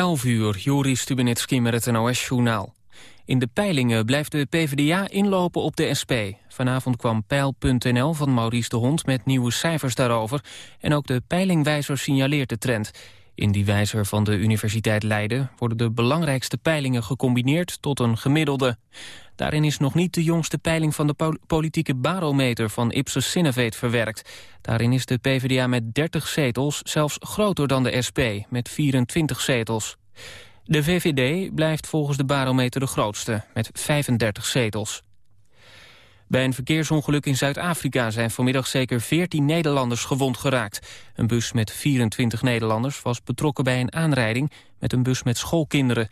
11 uur, Joris Stubenitski met het NOS-journaal. In de peilingen blijft de PvdA inlopen op de SP. Vanavond kwam Peil.nl van Maurice de Hond met nieuwe cijfers daarover. En ook de peilingwijzer signaleert de trend. In die wijzer van de Universiteit Leiden worden de belangrijkste peilingen gecombineerd tot een gemiddelde. Daarin is nog niet de jongste peiling van de politieke barometer van Ipsos Sineveet verwerkt. Daarin is de PvdA met 30 zetels zelfs groter dan de SP met 24 zetels. De VVD blijft volgens de barometer de grootste met 35 zetels. Bij een verkeersongeluk in Zuid-Afrika zijn vanmiddag zeker 14 Nederlanders gewond geraakt. Een bus met 24 Nederlanders was betrokken bij een aanrijding met een bus met schoolkinderen.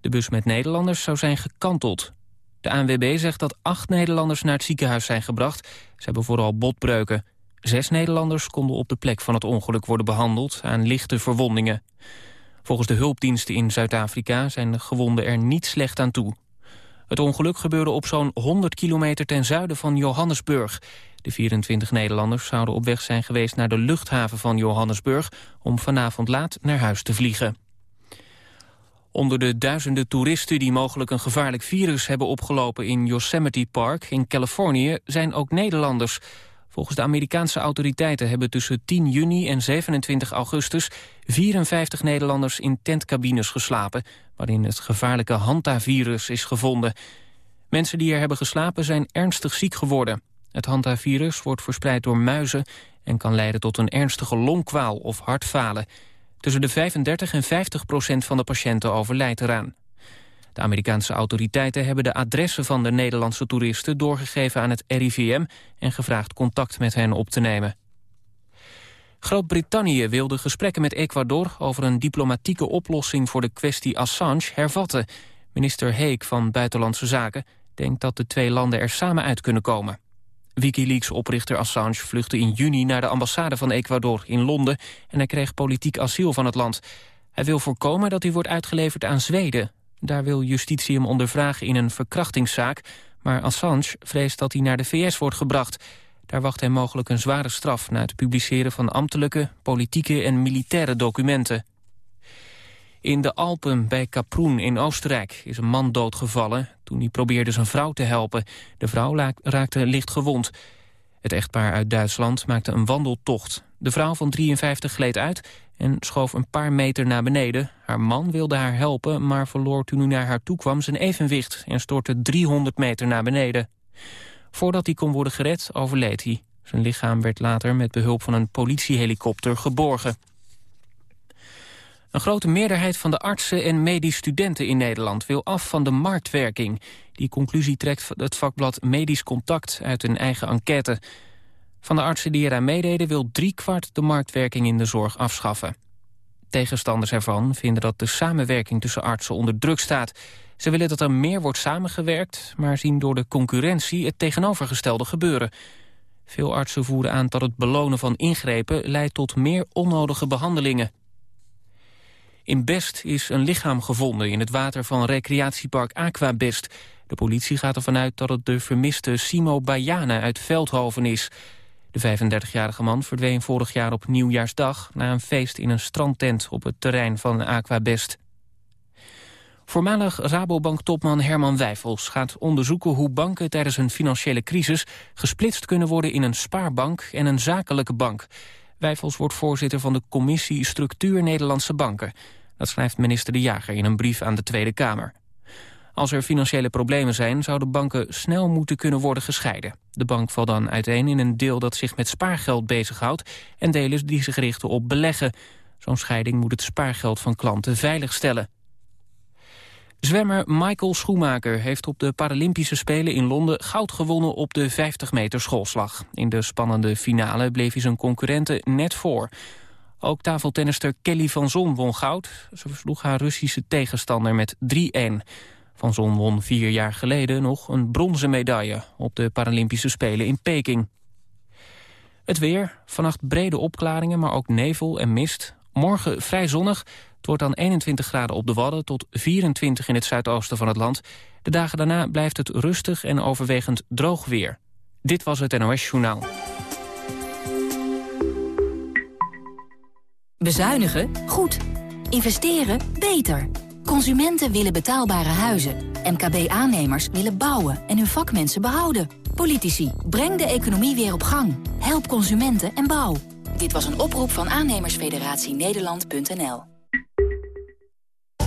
De bus met Nederlanders zou zijn gekanteld. De ANWB zegt dat acht Nederlanders naar het ziekenhuis zijn gebracht. Ze hebben vooral botbreuken. Zes Nederlanders konden op de plek van het ongeluk worden behandeld aan lichte verwondingen. Volgens de hulpdiensten in Zuid-Afrika zijn de gewonden er niet slecht aan toe. Het ongeluk gebeurde op zo'n 100 kilometer ten zuiden van Johannesburg. De 24 Nederlanders zouden op weg zijn geweest naar de luchthaven van Johannesburg... om vanavond laat naar huis te vliegen. Onder de duizenden toeristen die mogelijk een gevaarlijk virus hebben opgelopen in Yosemite Park in Californië zijn ook Nederlanders. Volgens de Amerikaanse autoriteiten hebben tussen 10 juni en 27 augustus 54 Nederlanders in tentcabines geslapen, waarin het gevaarlijke hantavirus is gevonden. Mensen die er hebben geslapen zijn ernstig ziek geworden. Het hantavirus wordt verspreid door muizen en kan leiden tot een ernstige longkwaal of hartfalen. Tussen de 35 en 50 procent van de patiënten overlijdt eraan. De Amerikaanse autoriteiten hebben de adressen van de Nederlandse toeristen doorgegeven aan het RIVM en gevraagd contact met hen op te nemen. Groot-Brittannië wil de gesprekken met Ecuador over een diplomatieke oplossing voor de kwestie Assange hervatten. Minister Heek van Buitenlandse Zaken denkt dat de twee landen er samen uit kunnen komen. Wikileaks-oprichter Assange vluchtte in juni naar de ambassade van Ecuador in Londen en hij kreeg politiek asiel van het land. Hij wil voorkomen dat hij wordt uitgeleverd aan Zweden. Daar wil justitie hem ondervragen in een verkrachtingszaak, maar Assange vreest dat hij naar de VS wordt gebracht. Daar wacht hij mogelijk een zware straf na het publiceren van ambtelijke, politieke en militaire documenten. In de Alpen bij Kaproen in Oostenrijk is een man doodgevallen... toen hij probeerde zijn vrouw te helpen. De vrouw raakte licht gewond. Het echtpaar uit Duitsland maakte een wandeltocht. De vrouw van 53 gleed uit en schoof een paar meter naar beneden. Haar man wilde haar helpen, maar verloor toen hij naar haar toe kwam zijn evenwicht... en stortte 300 meter naar beneden. Voordat hij kon worden gered, overleed hij. Zijn lichaam werd later met behulp van een politiehelikopter geborgen. Een grote meerderheid van de artsen en medisch studenten in Nederland wil af van de marktwerking. Die conclusie trekt het vakblad Medisch Contact uit een eigen enquête. Van de artsen die eraan meededen wil driekwart de marktwerking in de zorg afschaffen. Tegenstanders ervan vinden dat de samenwerking tussen artsen onder druk staat. Ze willen dat er meer wordt samengewerkt, maar zien door de concurrentie het tegenovergestelde gebeuren. Veel artsen voeren aan dat het belonen van ingrepen leidt tot meer onnodige behandelingen. In Best is een lichaam gevonden in het water van recreatiepark Aquabest. De politie gaat ervan uit dat het de vermiste Simo Bayane uit Veldhoven is. De 35-jarige man verdween vorig jaar op Nieuwjaarsdag... na een feest in een strandtent op het terrein van Aquabest. Voormalig Rabobank-topman Herman Wijfels gaat onderzoeken hoe banken tijdens een financiële crisis gesplitst kunnen worden in een spaarbank en een zakelijke bank. Wijfels wordt voorzitter van de commissie Structuur Nederlandse Banken. Dat schrijft minister De Jager in een brief aan de Tweede Kamer. Als er financiële problemen zijn, zouden banken snel moeten kunnen worden gescheiden. De bank valt dan uiteen in een deel dat zich met spaargeld bezighoudt... en delen die zich richten op beleggen. Zo'n scheiding moet het spaargeld van klanten veiligstellen. Zwemmer Michael Schoemaker heeft op de Paralympische Spelen in Londen goud gewonnen op de 50 meter schoolslag. In de spannende finale bleef hij zijn concurrenten net voor. Ook tafeltennister Kelly van Zon won goud. Ze versloeg haar Russische tegenstander met 3-1. Van Zon won vier jaar geleden nog een bronzen medaille... op de Paralympische Spelen in Peking. Het weer, vannacht brede opklaringen, maar ook nevel en mist. Morgen vrij zonnig, het wordt dan 21 graden op de Wadden... tot 24 in het zuidoosten van het land. De dagen daarna blijft het rustig en overwegend droog weer. Dit was het NOS Journaal. Bezuinigen? Goed. Investeren? Beter. Consumenten willen betaalbare huizen. MKB-aannemers willen bouwen en hun vakmensen behouden. Politici, breng de economie weer op gang. Help consumenten en bouw. Dit was een oproep van aannemersfederatie Nederland.nl.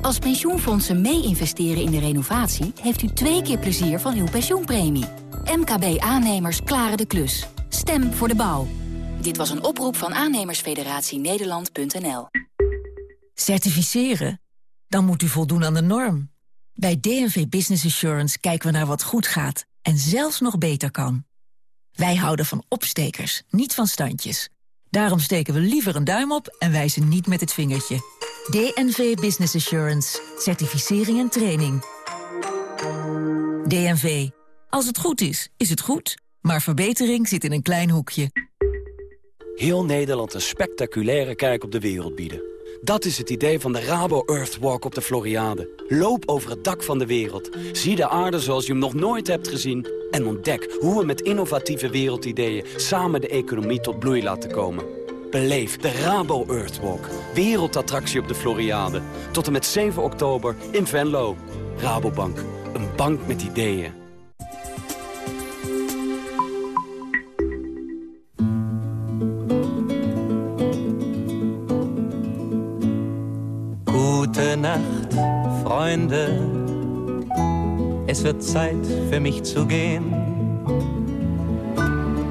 Als pensioenfondsen mee investeren in de renovatie... heeft u twee keer plezier van uw pensioenpremie. MKB-aannemers klaren de klus. Stem voor de bouw. Dit was een oproep van aannemersfederatie Nederland.nl. Certificeren? Dan moet u voldoen aan de norm. Bij DNV Business Assurance kijken we naar wat goed gaat... en zelfs nog beter kan. Wij houden van opstekers, niet van standjes. Daarom steken we liever een duim op en wijzen niet met het vingertje. DNV Business Assurance. Certificering en training. DNV. Als het goed is, is het goed. Maar verbetering zit in een klein hoekje. Heel Nederland een spectaculaire kijk op de wereld bieden. Dat is het idee van de Rabo Earthwalk op de Floriade. Loop over het dak van de wereld. Zie de aarde zoals je hem nog nooit hebt gezien. En ontdek hoe we met innovatieve wereldideeën... samen de economie tot bloei laten komen. Beleef de Rabo Earthwalk. Wereldattractie op de Floriade. Tot en met 7 oktober in Venlo. Rabobank. Een bank met ideeën. Nacht, Freunde. Es wird Zeit für mich zu gehen.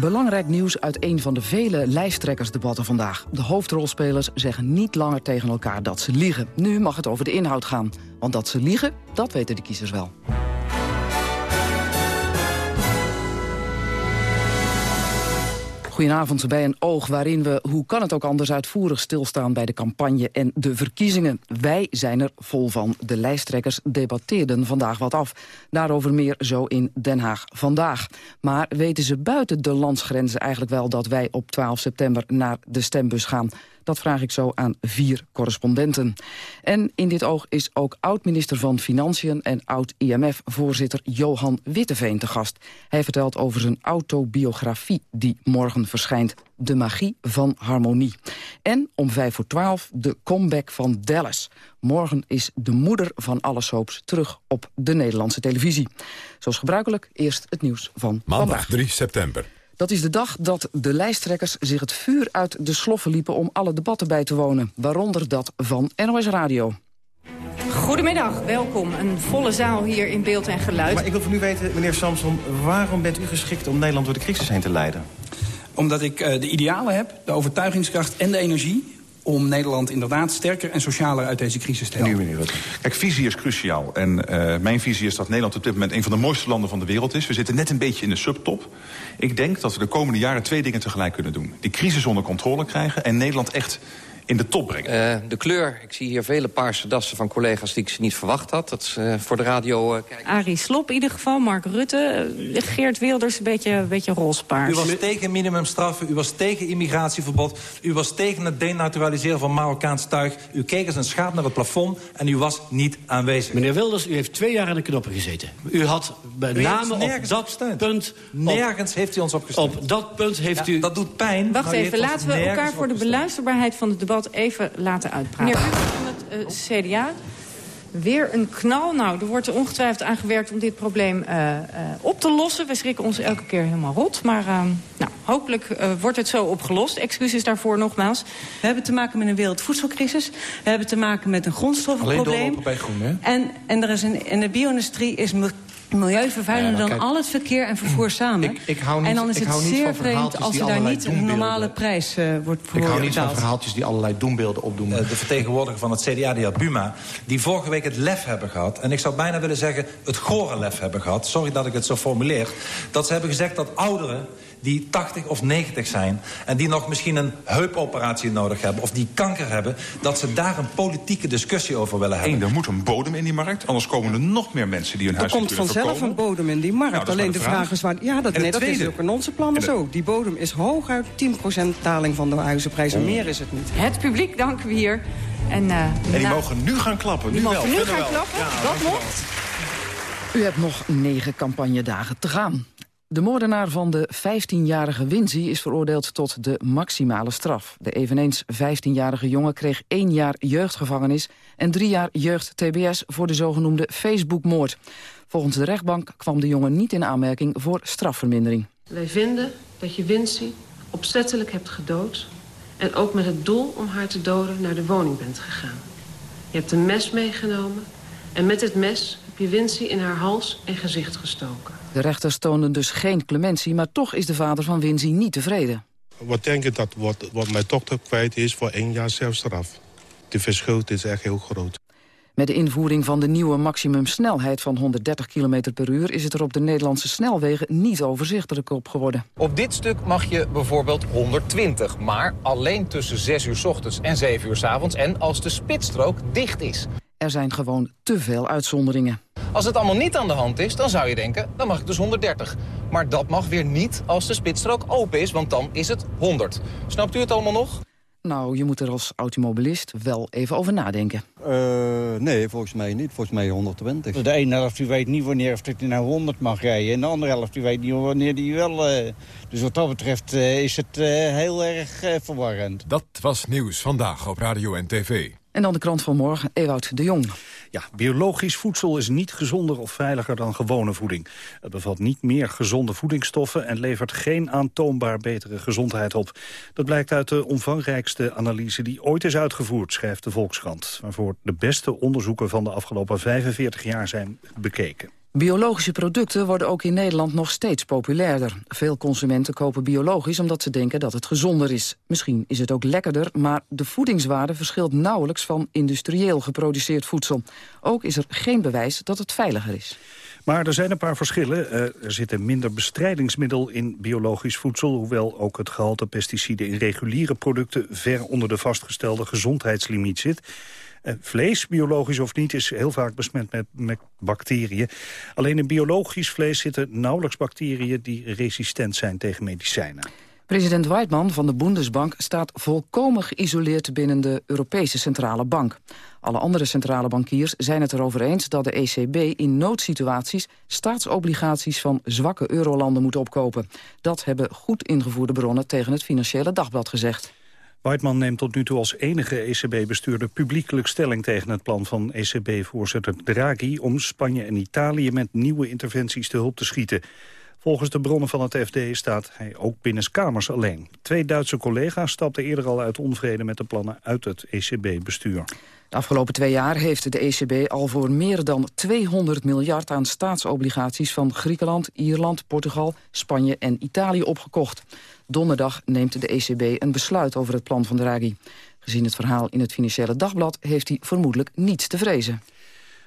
Belangrijk nieuws uit een van de vele lijsttrekkersdebatten vandaag. De hoofdrolspelers zeggen niet langer tegen elkaar dat ze liegen. Nu mag het over de inhoud gaan. Want dat ze liegen, dat weten de kiezers wel. Goedenavond bij een oog waarin we, hoe kan het ook anders, uitvoerig stilstaan bij de campagne en de verkiezingen. Wij zijn er vol van. De lijsttrekkers debatteerden vandaag wat af. Daarover meer zo in Den Haag vandaag. Maar weten ze buiten de landsgrenzen eigenlijk wel dat wij op 12 september naar de stembus gaan? Dat vraag ik zo aan vier correspondenten. En in dit oog is ook oud-minister van Financiën en oud-IMF-voorzitter Johan Witteveen te gast. Hij vertelt over zijn autobiografie die morgen verschijnt. De magie van harmonie. En om vijf voor twaalf de comeback van Dallas. Morgen is de moeder van alle soaps terug op de Nederlandse televisie. Zoals gebruikelijk eerst het nieuws van Maandag vandaag. 3 september. Dat is de dag dat de lijsttrekkers zich het vuur uit de sloffen liepen... om alle debatten bij te wonen, waaronder dat van NOS Radio. Goedemiddag, welkom. Een volle zaal hier in beeld en geluid. Maar ik wil van u weten, meneer Samson, waarom bent u geschikt om Nederland door de crisis heen te leiden? Omdat ik uh, de idealen heb, de overtuigingskracht en de energie om Nederland inderdaad sterker en socialer uit deze crisis te helpen. Kijk, visie is cruciaal. En uh, mijn visie is dat Nederland op dit moment een van de mooiste landen van de wereld is. We zitten net een beetje in de subtop. Ik denk dat we de komende jaren twee dingen tegelijk kunnen doen. Die crisis onder controle krijgen en Nederland echt in de top brengen. Uh, de kleur, ik zie hier vele paarse dassen van collega's die ik ze niet verwacht had. Dat is uh, voor de radio... Uh, Arie Slop in ieder geval, Mark Rutte, Geert Wilders een beetje, een beetje roospaars. U was tegen minimumstraffen, u was tegen immigratieverbod... u was tegen het denaturaliseren van Marokkaans tuig... u keek als een schaap naar het plafond en u was niet aanwezig. Meneer Wilders, u heeft twee jaar aan de knoppen gezeten. U had met name op dat punt... Nergens op, heeft u ons opgesteund. Op dat punt heeft ja, u... Dat doet pijn. Wacht even, laten we elkaar voor de beluisterbaarheid van het debat even laten uitpraten. Meneer van het uh, CDA. Weer een knal. Nou, er wordt er ongetwijfeld aan gewerkt om dit probleem uh, uh, op te lossen. We schrikken ons elke keer helemaal rot. Maar uh, nou, hopelijk uh, wordt het zo opgelost. Excuses daarvoor nogmaals. We hebben te maken met een wereldvoedselcrisis. We hebben te maken met een grondstoffenprobleem. Alleen doorlopen bij groen, hè? En, en er is een, in de bio-industrie is milieuvervuilender ja, dan al het verkeer en vervoer samen. Ik, ik hou niet, en dan is het zeer vreemd als er daar niet een normale prijs uh, wordt voor Ik hou niet van verhaaltjes die allerlei doembeelden opdoen. Uh, de vertegenwoordiger van het CDA, de heer Buma... die vorige week het lef hebben gehad... en ik zou bijna willen zeggen het gore lef hebben gehad... sorry dat ik het zo formuleer... dat ze hebben gezegd dat ouderen die 80 of 90 zijn... en die nog misschien een heupoperatie nodig hebben... of die kanker hebben, dat ze daar een politieke discussie over willen hebben. Eén, er moet een bodem in die markt. Anders komen er nog meer mensen die hun huis Er komt vanzelf een bodem in die markt. Nou, Alleen de vraag. is waar... Ja, dat, nee, dat is ook in onze plannen zo. Die bodem is hooguit 10% daling van de huizenprijzen. Oh. Meer is het niet. Het publiek danken we hier. En, uh, en die nou, mogen nu gaan klappen. Die nu mogen wel. nu gaan klappen. Ja, dat mocht. U hebt nog negen campagnedagen te gaan. De moordenaar van de 15-jarige Wincy is veroordeeld tot de maximale straf. De eveneens 15-jarige jongen kreeg één jaar jeugdgevangenis... en drie jaar jeugd-TBS voor de zogenoemde Facebookmoord. Volgens de rechtbank kwam de jongen niet in aanmerking voor strafvermindering. Wij vinden dat je Wincy opzettelijk hebt gedood... en ook met het doel om haar te doden naar de woning bent gegaan. Je hebt een mes meegenomen en met het mes Wincy in haar hals en gezicht gestoken. De rechters toonden dus geen clementie, maar toch is de vader van Wincy niet tevreden. Wat denk je dat wat, wat mijn dochter kwijt is voor één jaar zelfstraf? De verschil is echt heel groot. Met de invoering van de nieuwe maximumsnelheid van 130 km per uur... is het er op de Nederlandse snelwegen niet overzichtelijk op geworden. Op dit stuk mag je bijvoorbeeld 120, maar alleen tussen 6 uur s ochtends en 7 uur s avonds... en als de spitsstrook dicht is. Er zijn gewoon te veel uitzonderingen. Als het allemaal niet aan de hand is, dan zou je denken, dan mag ik dus 130. Maar dat mag weer niet als de spitsstrook open is, want dan is het 100. Snapt u het allemaal nog? Nou, je moet er als automobilist wel even over nadenken. Uh, nee, volgens mij niet. Volgens mij 120. De ene helft die weet niet wanneer of hij naar 100 mag rijden. En de andere helft die weet niet wanneer die wel... Uh, dus wat dat betreft uh, is het heel erg verwarrend. Dat was Nieuws Vandaag op Radio en TV. En dan de krant van morgen, Ewout de Jong. Ja, biologisch voedsel is niet gezonder of veiliger dan gewone voeding. Het bevat niet meer gezonde voedingsstoffen en levert geen aantoonbaar betere gezondheid op. Dat blijkt uit de omvangrijkste analyse die ooit is uitgevoerd, schrijft de Volkskrant. Waarvoor de beste onderzoeken van de afgelopen 45 jaar zijn bekeken. Biologische producten worden ook in Nederland nog steeds populairder. Veel consumenten kopen biologisch omdat ze denken dat het gezonder is. Misschien is het ook lekkerder, maar de voedingswaarde verschilt nauwelijks van industrieel geproduceerd voedsel. Ook is er geen bewijs dat het veiliger is. Maar er zijn een paar verschillen. Eh, er zit minder bestrijdingsmiddel in biologisch voedsel... hoewel ook het gehalte pesticiden in reguliere producten... ver onder de vastgestelde gezondheidslimiet zit. Eh, vlees, biologisch of niet, is heel vaak besmet met, met, bacteriën. Alleen in biologisch vlees zitten nauwelijks bacteriën... die resistent zijn tegen medicijnen. President Weidman van de Bundesbank staat volkomen geïsoleerd binnen de Europese Centrale Bank. Alle andere centrale bankiers zijn het erover eens dat de ECB in noodsituaties staatsobligaties van zwakke eurolanden moet opkopen. Dat hebben goed ingevoerde bronnen tegen het Financiële Dagblad gezegd. Weidman neemt tot nu toe als enige ECB-bestuurder publiekelijk stelling tegen het plan van ECB-voorzitter Draghi om Spanje en Italië met nieuwe interventies te hulp te schieten. Volgens de bronnen van het FD staat hij ook binnenskamers alleen. Twee Duitse collega's stapten eerder al uit onvrede met de plannen uit het ECB-bestuur. De afgelopen twee jaar heeft de ECB al voor meer dan 200 miljard aan staatsobligaties van Griekenland, Ierland, Portugal, Spanje en Italië opgekocht. Donderdag neemt de ECB een besluit over het plan van Draghi. Gezien het verhaal in het Financiële Dagblad heeft hij vermoedelijk niets te vrezen.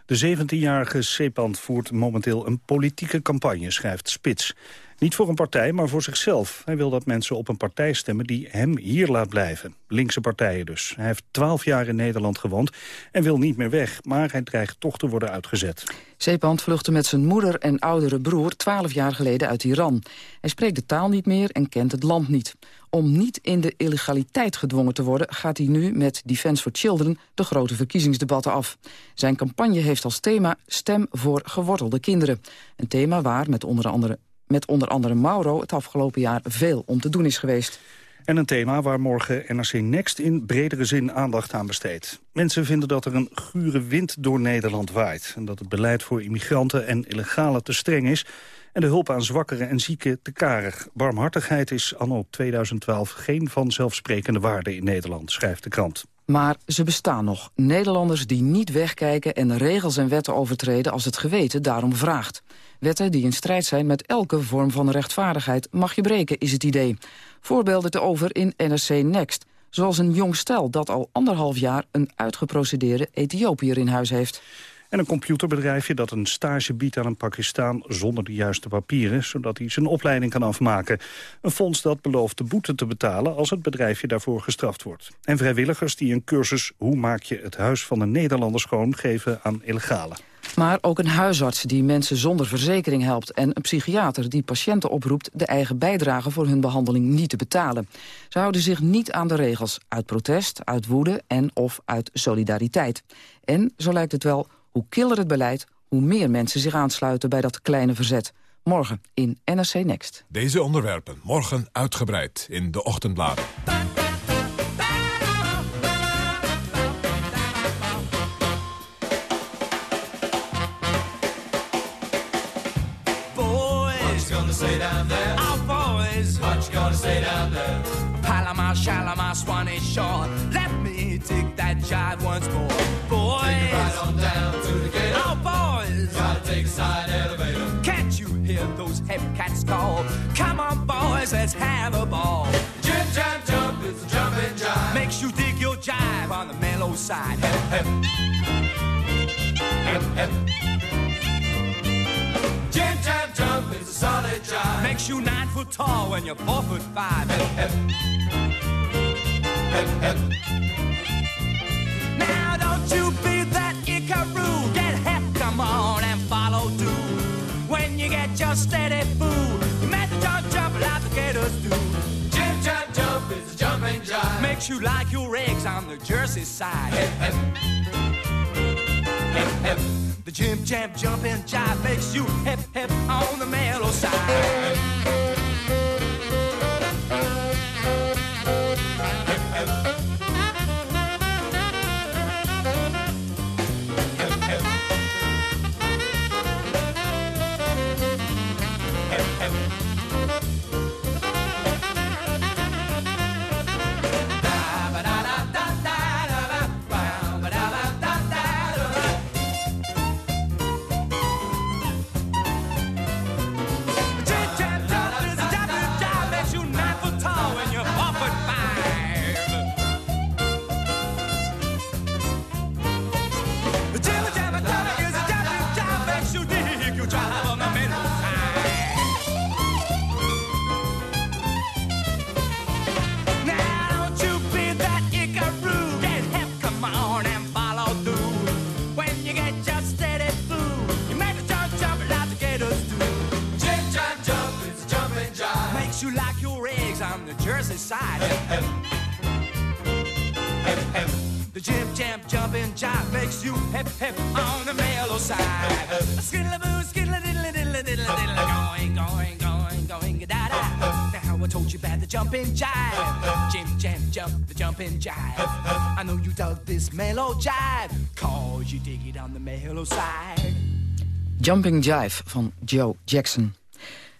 De 17-jarige Sepant voert momenteel een politieke campagne, schrijft Spits. Niet voor een partij, maar voor zichzelf. Hij wil dat mensen op een partij stemmen die hem hier laat blijven. Linkse partijen dus. Hij heeft twaalf jaar in Nederland gewoond en wil niet meer weg. Maar hij dreigt toch te worden uitgezet. Sepant vluchtte met zijn moeder en oudere broer twaalf jaar geleden uit Iran. Hij spreekt de taal niet meer en kent het land niet. Om niet in de illegaliteit gedwongen te worden... gaat hij nu met Defence for Children de grote verkiezingsdebatten af. Zijn campagne heeft als thema Stem voor gewortelde kinderen. Een thema waar met onder andere met onder andere Mauro het afgelopen jaar veel om te doen is geweest. En een thema waar morgen NRC Next in bredere zin aandacht aan besteedt. Mensen vinden dat er een gure wind door Nederland waait. En dat het beleid voor immigranten en illegale te streng is. En de hulp aan zwakkeren en zieken te karig. Barmhartigheid is anno 2012 geen vanzelfsprekende waarde in Nederland, schrijft de krant. Maar ze bestaan nog. Nederlanders die niet wegkijken en regels en wetten overtreden als het geweten daarom vraagt. Wetten die in strijd zijn met elke vorm van rechtvaardigheid mag je breken, is het idee. Voorbeelden te over in NRC Next. Zoals een jong stel dat al anderhalf jaar een uitgeprocedeerde Ethiopiër in huis heeft. En een computerbedrijfje dat een stage biedt aan een Pakistaan zonder de juiste papieren, zodat hij zijn opleiding kan afmaken. Een fonds dat belooft de boete te betalen als het bedrijfje daarvoor gestraft wordt. En vrijwilligers die een cursus Hoe maak je het huis van een Nederlander schoon geven aan illegale. Maar ook een huisarts die mensen zonder verzekering helpt... en een psychiater die patiënten oproept de eigen bijdrage voor hun behandeling niet te betalen. Ze houden zich niet aan de regels, uit protest, uit woede en of uit solidariteit. En, zo lijkt het wel, hoe killer het beleid, hoe meer mensen zich aansluiten bij dat kleine verzet. Morgen in NRC Next. Deze onderwerpen morgen uitgebreid in de ochtendbladen. Shore. Let me take that jive once more. Boys. Take right on down to the gate. Our boys. Gotta take a side elevator. Can't you hear those heavy cats call? Come on, boys, let's have a ball. Jim, jam, jump, it's a jumping jive. Makes you dig your jive on the mellow side. Hep, hep. Hep. Jim, jam, jump, it's a solid jive. Makes you nine foot tall when you're four foot five. Hep, hep. Now don't you be that Icaroo. Get hep, come on and follow too. When you get your steady food, you make the jump jump like the gators do. Jim, jam, jump is a jumping jive. Makes you like your eggs on the Jersey side. Hep, hep. Hep, hep. The Jim Jam jumping jive makes you hip hip on the mellow side. Jive, cause you dig it on the mellow side. Jumping Jive van Joe Jackson.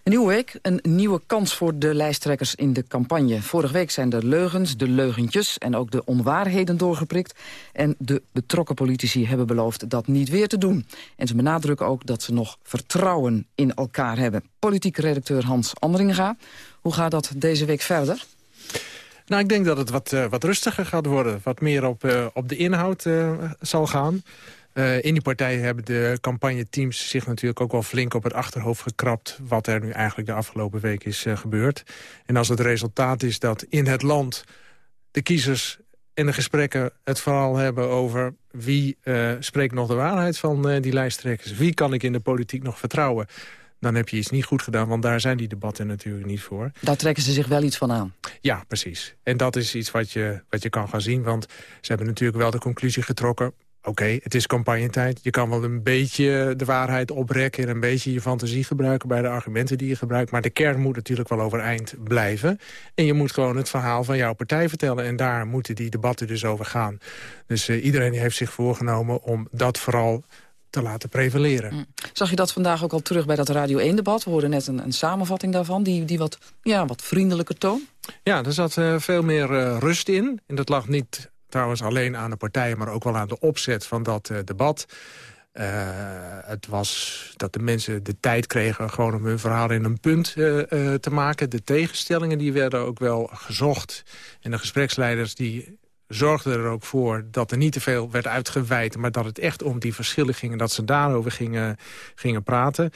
Een nieuwe week, een nieuwe kans voor de lijsttrekkers in de campagne. Vorige week zijn de leugens, de leugentjes en ook de onwaarheden doorgeprikt. En de betrokken politici hebben beloofd dat niet weer te doen. En ze benadrukken ook dat ze nog vertrouwen in elkaar hebben. Politiek redacteur Hans Andringa, hoe gaat dat deze week verder? Nou, ik denk dat het wat, eh, wat rustiger gaat worden. Wat meer op, eh, op de inhoud eh, zal gaan. In die partij hebben de campagneteams zich natuurlijk ook wel flink op het achterhoofd gekrapt... wat er nu eigenlijk de afgelopen week is gebeurd. En als het resultaat is dat in het land de kiezers in de gesprekken het vooral hebben over... wie spreekt nog de waarheid van die lijsttrekkers? Wie kan ik in de politiek nog vertrouwen? Dan heb je iets niet goed gedaan, want daar zijn die debatten natuurlijk niet voor. Daar trekken ze zich wel iets van aan. Ja, precies. En dat is iets wat je, wat je kan gaan zien. Want ze hebben natuurlijk wel de conclusie getrokken... oké, het is campagnetijd. Je kan wel een beetje de waarheid oprekken... en een beetje je fantasie gebruiken bij de argumenten die je gebruikt. Maar de kern moet natuurlijk wel overeind blijven. En je moet gewoon het verhaal van jouw partij vertellen. En daar moeten die debatten dus over gaan. Dus uh, iedereen heeft zich voorgenomen om dat vooral te laten prevaleren. Mm. Zag je dat vandaag ook al terug bij dat Radio 1-debat? We hoorden net een, een, samenvatting daarvan, die, die wat, ja, wat vriendelijker toon. Ja, er zat uh, veel meer uh, rust in. En dat lag niet trouwens alleen aan de partijen... maar ook wel aan de opzet van dat uh, debat. het was dat de mensen de tijd kregen gewoon om hun verhaal in een punt te maken. De tegenstellingen die werden ook wel gezocht. En de gespreksleiders die zorgde er ook voor dat er niet te veel werd uitgeweid... maar dat het echt om die verschillen ging en dat ze daarover gingen, gingen praten.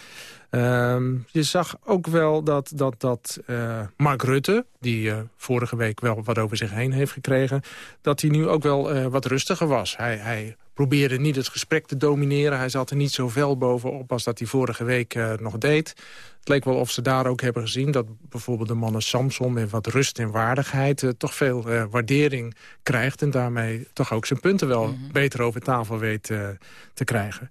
Ehm, je zag ook wel dat, dat, dat uh, Mark Rutte, die uh, vorige week wel wat over zich heen heeft gekregen... dat hij nu ook wel uh, wat rustiger was. Hij, hij probeerde niet het gesprek te domineren. Hij zat er niet zo fel bovenop als dat hij vorige week nog deed. Het leek wel of ze daar ook hebben gezien dat bijvoorbeeld de mannen Samson... met wat rust en waardigheid toch veel waardering krijgt... en daarmee toch ook zijn punten wel mhm. beter over tafel weet te krijgen.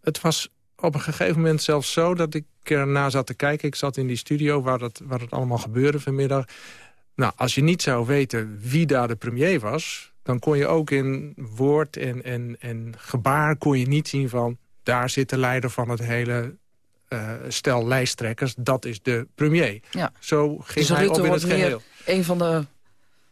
Het was op een gegeven moment zelfs zo dat ik erna zat te kijken. Ik zat in die studio waar het, waar het allemaal gebeurde vanmiddag. Nou, als je niet zou weten wie daar de premier was... dan kon je ook in woord en, en, en gebaar kon je niet zien van... daar zit de leider van het hele uh, stel lijsttrekkers. Dat is de premier. Ja. Zo ging dus hij op in het geheel. Een van de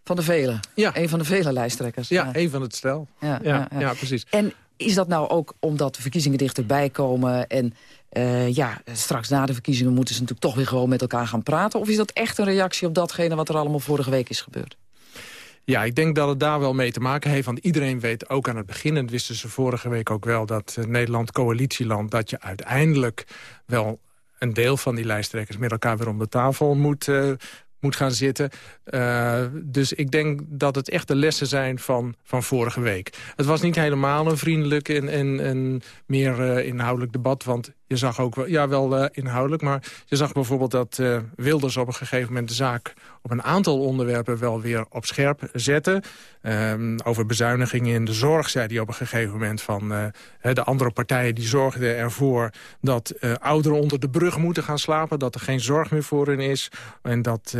van de vele. Ja. Een van de vele lijsttrekkers. Ja, ja. een van het stel. Ja, ja, ja, precies. En is dat nou ook omdat de verkiezingen dichterbij komen... en uh, ja, straks na de verkiezingen moeten ze natuurlijk toch weer gewoon met elkaar gaan praten? Of is dat echt een reactie op datgene wat er allemaal vorige week is gebeurd? Ja, ik denk dat het daar wel mee te maken heeft. Want iedereen weet ook aan het begin, en wisten ze vorige week ook wel... dat uh, Nederland coalitieland, dat je uiteindelijk wel een deel van die lijsttrekkers met elkaar weer om de tafel moet, uh, moet gaan zitten. Uh, dus ik denk dat het echt de lessen zijn van, van vorige week. Het was niet helemaal een vriendelijk en, en, en meer inhoudelijk debat... want je zag ook wel, ja, wel uh, inhoudelijk, maar je zag bijvoorbeeld dat uh, Wilders op een gegeven moment de zaak op een aantal onderwerpen wel weer op scherp zette. Um, over bezuinigingen in de zorg zei hij op een gegeven moment van uh, de andere partijen die zorgden ervoor dat ouderen onder de brug moeten gaan slapen, dat er geen zorg meer voor hen is en dat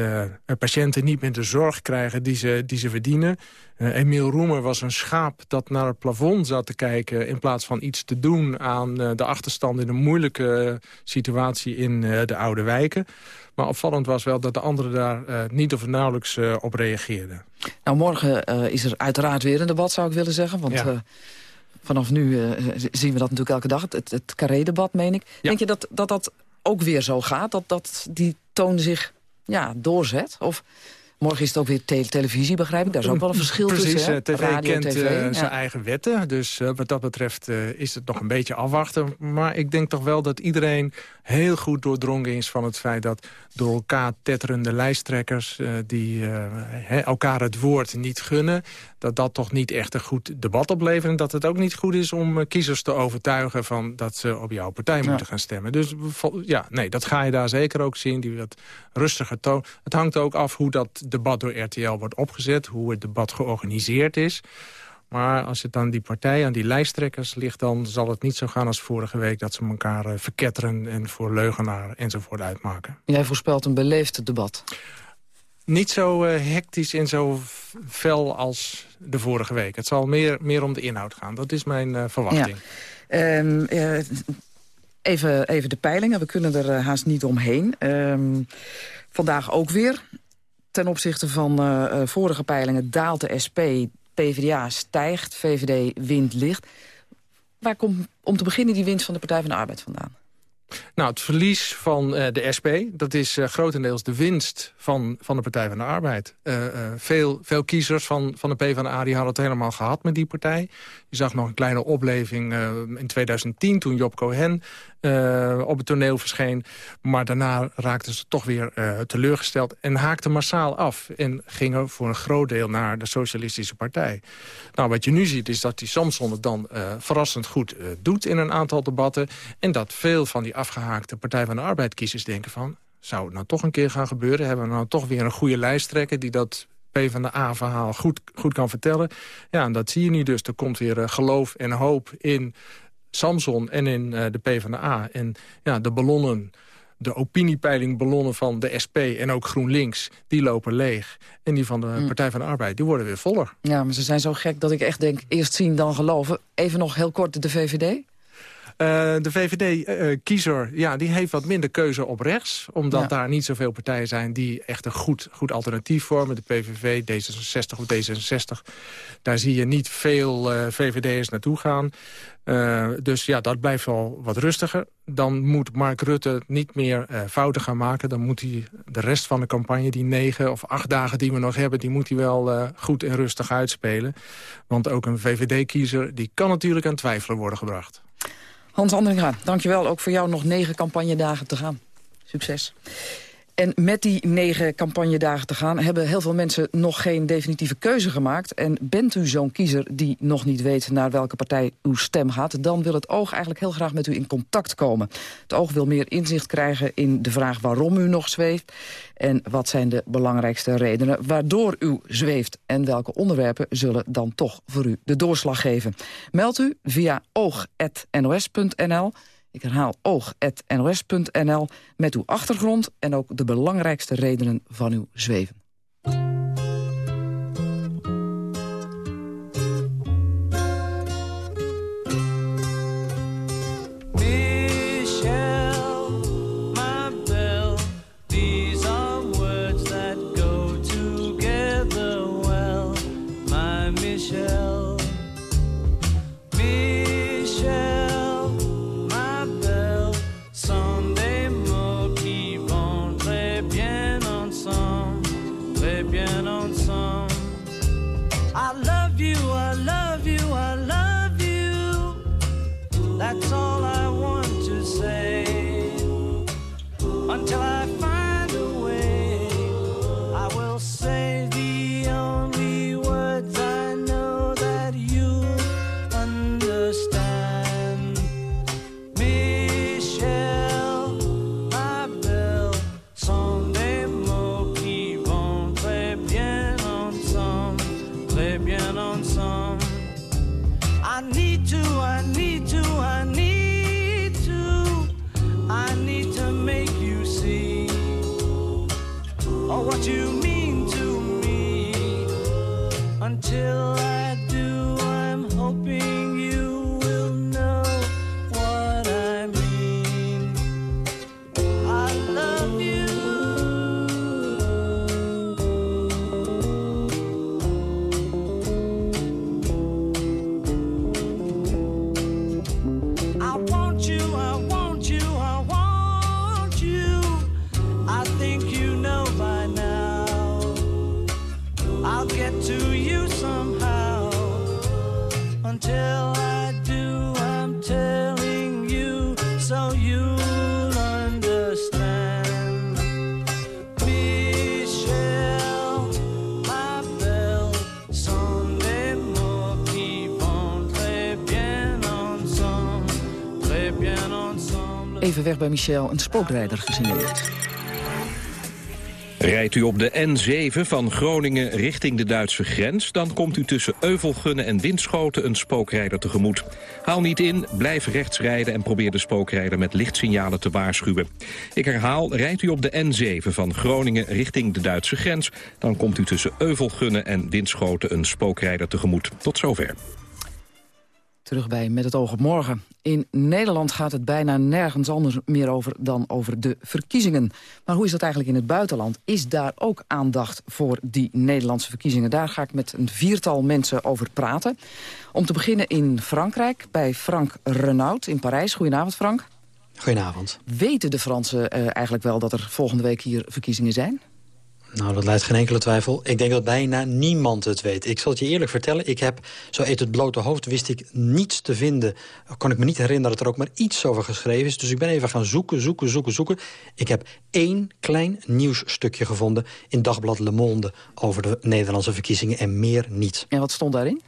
patiënten niet meer de zorg krijgen die ze, die ze verdienen. Uh, Emiel Roemer was een schaap dat naar het plafond zat te kijken... in plaats van iets te doen aan uh, de achterstand in een moeilijke uh, situatie in de oude wijken. Maar opvallend was wel dat de anderen daar niet of nauwelijks op reageerden. Nou, morgen is er uiteraard weer een debat, zou ik willen zeggen. Want ja. vanaf nu zien we dat natuurlijk elke dag. Het, het carré-debat, meen ik. Ja. Denk je dat, dat dat ook weer zo gaat? Dat, dat die toon zich ja, doorzet? Of Morgen is het ook weer televisie, begrijp ik. Daar is ook wel een verschil Precies, tussen. Precies, tv kent TV, uh, zijn eigen wetten. Dus uh, wat dat betreft uh, is het nog een beetje afwachten. Maar ik denk toch wel dat iedereen heel goed doordrongen is van het feit... dat door elkaar tetterende lijsttrekkers die he, elkaar het woord niet gunnen... dat dat toch niet echt een goed debat oplevert. En dat het ook niet goed is om kiezers te overtuigen... van dat ze op jouw partij ja. moeten gaan stemmen. Dus ja, nee, dat ga je daar zeker ook zien. Die wat rustiger toon. Het hangt ook af hoe dat debat door RTL wordt opgezet. Hoe het debat georganiseerd is. Maar als het aan die partij, aan die lijsttrekkers ligt... dan zal het niet zo gaan als vorige week... dat ze elkaar uh, verketteren en voor leugenaar enzovoort uitmaken. Jij voorspelt een beleefd debat. Niet zo uh, hectisch en zo fel als de vorige week. Het zal meer, meer om de inhoud gaan. Dat is mijn uh, verwachting. Ja. Um, even, even de peilingen. We kunnen er haast niet omheen. Um, vandaag ook weer ten opzichte van uh, vorige peilingen daalt de SP, PvdA stijgt, VVD wint licht. Waar komt om te beginnen die winst van de Partij van de Arbeid vandaan? Nou, het verlies van uh, de SP, dat is grotendeels de winst van, van de Partij van de Arbeid. Veel, veel kiezers van, van de PvdA die hadden het helemaal gehad met die partij. Je zag nog een kleine opleving in 2010 toen Job Cohen op het toneel verscheen. Maar daarna raakten ze toch weer teleurgesteld en haakten massaal af. En gingen voor een groot deel naar de Socialistische Partij. Nou, wat je nu ziet is dat die Samson het dan verrassend goed doet in een aantal debatten. En dat veel van die afgehaakte Partij van de Arbeid kiezers denken van... zou het nou toch een keer gaan gebeuren? Hebben we nou toch weer een goede lijsttrekker die dat PvdA-verhaal goed, goed kan vertellen. Ja, en dat zie je nu dus. Er komt weer geloof en hoop in Samson en in de PvdA. En ja, de ballonnen de opiniepeilingballonnen van de SP en ook GroenLinks... die lopen leeg. En die van de hmm. Partij van de Arbeid, die worden weer voller. Ja, maar ze zijn zo gek dat ik echt denk, eerst zien dan geloven. Even nog heel kort de VVD. Uh, de VVD-kiezer uh, ja, die heeft wat minder keuze op rechts. Omdat daar niet zoveel partijen zijn die echt een goed, goed alternatief vormen. De PVV, D66 of D66. Daar zie je niet veel VVD'ers naartoe gaan. Uh, dus ja, dat blijft wel wat rustiger. Dan moet Mark Rutte niet meer uh, fouten gaan maken. Dan moet hij de rest van de campagne, die negen of acht dagen die we nog hebben... die moet hij wel uh, goed en rustig uitspelen. Want ook een VVD-kiezer die kan natuurlijk aan twijfelen worden gebracht. Hans Andringa, dankjewel. Ook voor jou nog negen campagnedagen te gaan. Succes. En met die negen campagnedagen te gaan... hebben heel veel mensen nog geen definitieve keuze gemaakt. En bent u zo'n kiezer die nog niet weet naar welke partij uw stem gaat... dan wil het oog eigenlijk heel graag met u in contact komen. Het oog wil meer inzicht krijgen in de vraag waarom u nog zweeft... en wat zijn de belangrijkste redenen waardoor u zweeft... en welke onderwerpen zullen dan toch voor u de doorslag geven. Meld u via oog.nos.nl ik herhaal oog.nos.nl met uw achtergrond en ook de belangrijkste redenen van uw zweven. Bij Michel, een spookrijder gesignaleerd. Rijdt u op de N7 van Groningen richting de Duitse grens... dan komt u tussen Euvelgunnen en Winschoten een spookrijder tegemoet. Haal niet in, blijf rechts rijden en probeer de spookrijder met lichtsignalen te waarschuwen. Ik herhaal, rijdt u op de N7 van Groningen richting de Duitse grens... dan komt u tussen Euvelgunnen en Winschoten een spookrijder tegemoet. Tot zover. Terug bij Met het oog op morgen. In Nederland gaat het bijna nergens anders meer over dan over de verkiezingen. Maar hoe is dat eigenlijk in het buitenland? Is daar ook aandacht voor die Nederlandse verkiezingen? Daar ga ik met een viertal mensen over praten. Om te beginnen in Frankrijk, bij Frank Renaud in Parijs. Goedenavond, Frank. Goedenavond. Weten de Fransen uh, eigenlijk wel dat er volgende week hier verkiezingen zijn? Nou, dat leidt geen enkele twijfel. Ik denk dat bijna niemand het weet. Ik zal het je eerlijk vertellen. Ik heb, zo eet het blote hoofd, wist ik niets te vinden. Kon ik me niet herinneren dat er ook maar iets over geschreven is. Dus ik ben even gaan zoeken, zoeken, zoeken, zoeken. Ik heb één klein nieuwsstukje gevonden in dagblad Le Monde... over de Nederlandse verkiezingen en meer niet. En wat stond daarin?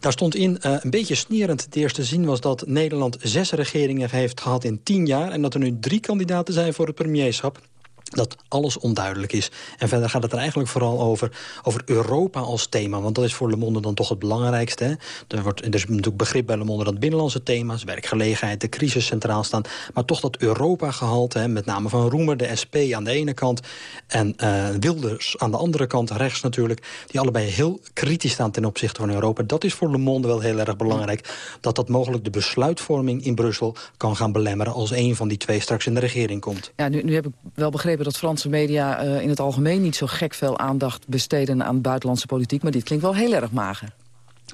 Daar stond in, uh, een beetje snerend het eerste zin... was dat Nederland zes regeringen heeft gehad in tien jaar... en dat er nu drie kandidaten zijn voor het premierschap. Dat alles onduidelijk is. En verder gaat het er eigenlijk vooral over, over Europa als thema. Want dat is voor Le Monde dan toch het belangrijkste. Hè? Er, wordt, er is natuurlijk begrip bij Le Monde dat binnenlandse thema's... werkgelegenheid, de crisis centraal staan. Maar toch dat Europa-gehalte, met name van Roemer, de SP aan de ene kant... en uh, Wilders aan de andere kant, rechts natuurlijk... die allebei heel kritisch staan ten opzichte van Europa. Dat is voor Le Monde wel heel erg belangrijk. Dat dat mogelijk de besluitvorming in Brussel kan gaan belemmeren... als een van die twee straks in de regering komt. Ja, nu, nu heb ik wel begrepen dat Franse media uh, in het algemeen niet zo gek veel aandacht besteden aan buitenlandse politiek. Maar dit klinkt wel heel erg mager.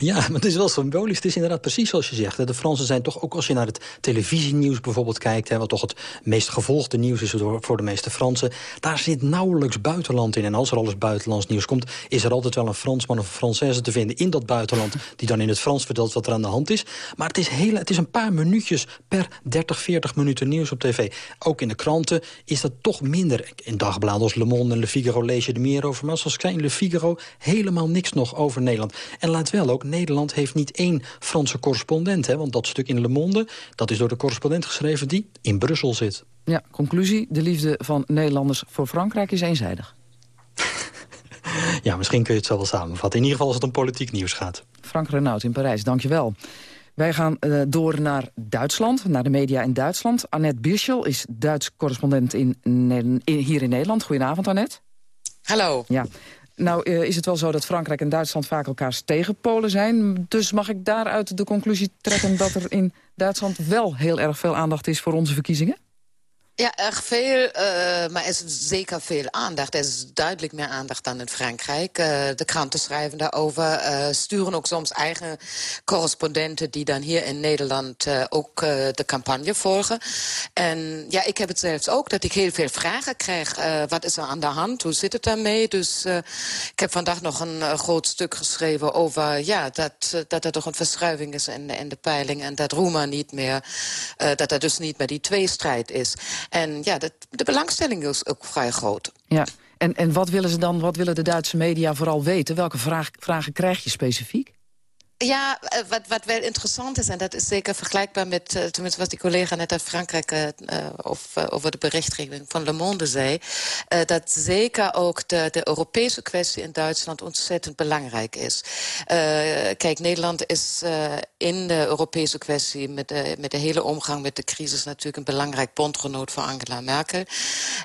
Ja, maar het is wel symbolisch. Het is inderdaad precies zoals je zegt. De Fransen zijn toch, ook als je naar het televisienieuws bijvoorbeeld kijkt... Hè, wat toch het meest gevolgde nieuws is voor de meeste Fransen... daar zit nauwelijks buitenland in. En als er alles buitenlands nieuws komt... is er altijd wel een Fransman of een Française te vinden in dat buitenland... die dan in het Frans vertelt wat er aan de hand is. Maar het is, heel, het is een paar minuutjes per 30, 40 minuten nieuws op tv. Ook in de kranten is dat toch minder. In dagbladen als Le Monde en Le Figaro lees je er meer over. Maar zoals ik zei in Le Figaro helemaal niks nog over Nederland. En laat wel ook Nederland heeft niet één Franse correspondent. Hè, want dat stuk in Le Monde, dat is door de correspondent geschreven die in Brussel zit. Ja, conclusie. De liefde van Nederlanders voor Frankrijk is eenzijdig. ja, misschien kun je het zo wel samenvatten. In ieder geval als het om politiek nieuws gaat. Frank Renaud in Parijs, dankjewel. Wij gaan uh, door naar Duitsland, naar de media in Duitsland. Annette Birschel is Duits correspondent in, in, hier in Nederland. Goedenavond, Annette. Hallo. Ja. Nou uh, is het wel zo dat Frankrijk en Duitsland vaak elkaars tegenpolen zijn. Dus mag ik daaruit de conclusie trekken dat er in Duitsland wel heel erg veel aandacht is voor onze verkiezingen? Ja, erg veel, uh, maar er is zeker veel aandacht. Er is duidelijk meer aandacht dan in Frankrijk. Uh, de kranten schrijven daarover, uh, sturen ook soms eigen correspondenten... die dan hier in Nederland ook de campagne volgen. En ja, ik heb het zelfs ook, dat ik heel veel vragen krijg. wat is er aan de hand? Hoe zit het daarmee? Dus ik heb vandaag nog een groot stuk geschreven over... Ja, dat, dat er toch een verschuiving is in, in de peiling... en dat Roemer niet meer, dat er dus niet meer die tweestrijd is... En ja, de, belangstelling is ook vrij groot. Ja. En, en wat willen ze dan, wat willen de Duitse media vooral weten? Welke vraag, vragen krijg je specifiek? Ja, eh, wat, wat wel interessant is, en dat is zeker vergelijkbaar met... Uh, tenminste wat die collega net uit Frankrijk... Uh, of, over de berichtgeving van Le Monde zei... dat zeker ook de, de Europese kwestie in Duitsland ontzettend belangrijk is. kijk, Nederland is in de Europese kwestie... Met de, met de hele omgang met de crisis natuurlijk... een belangrijk bondgenoot voor Angela Merkel.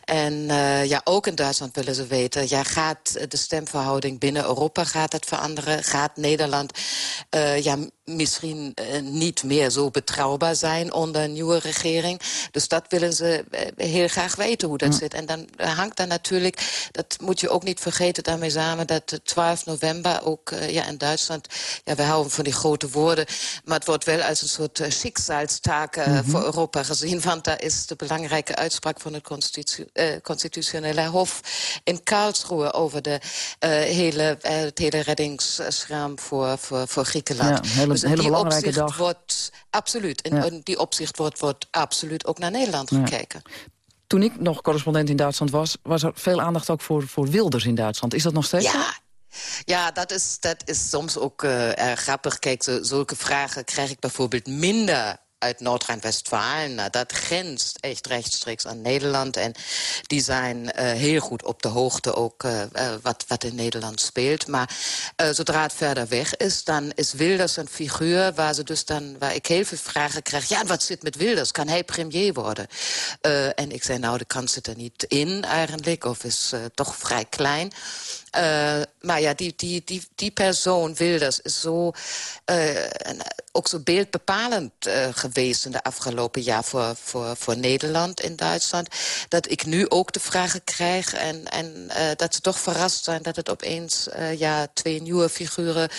En ja, ook in Duitsland willen ze weten... ja, gaat de stemverhouding binnen Europa gaat dat veranderen? Gaat Nederland ja, misschien uh, niet meer zo betrouwbaar zijn onder een nieuwe regering. Dus dat willen ze uh, heel graag weten hoe dat zit. En dan hangt daar natuurlijk, dat moet je ook niet vergeten daarmee samen... dat 12 november ook ja, in Duitsland, ja, we houden van die grote woorden... maar het wordt wel als een soort uh, schicksalstaak mm -hmm. voor Europa gezien... want daar is de belangrijke uitspraak van het constitu constitutionele hof in Karlsruhe... over de, hele, het hele reddingsscherm voor, voor, voor Griekenland. Ja, hele, dus hele belangrijke dag. Wordt, absoluut. In, die opzicht wordt, wordt absoluut ook naar Nederland ja. gekeken. Toen ik nog correspondent in Duitsland was... was er veel aandacht ook voor, voor Wilders in Duitsland. Is dat nog steeds ja. Ja, dat is, dat is soms ook uh, erg grappig. Kijk, zo, zulke vragen krijg ik bijvoorbeeld minder uit Noord-Rijn-Westfalen. Nou, dat grenst echt rechtstreeks aan Nederland. En die zijn uh, heel goed op de hoogte ook uh, uh, wat, wat in Nederland speelt. Maar zodra het verder weg is, dan is Wilders een figuur... waar, ze dus dan, waar ik heel veel vragen krijg. Ja, wat zit met Wilders? Kan hij premier worden? en ik zei, nou, de kans zit er niet in eigenlijk. Of is toch vrij klein. Uh, maar ja, die, die, die, die persoon, Wilders, is zo, uh, ook zo beeldbepalend uh, geweest... in de afgelopen jaar voor, voor, voor Nederland in Duitsland... dat ik nu ook de vragen krijg en, en dat ze toch verrast zijn... dat het opeens ja, twee nieuwe figuren,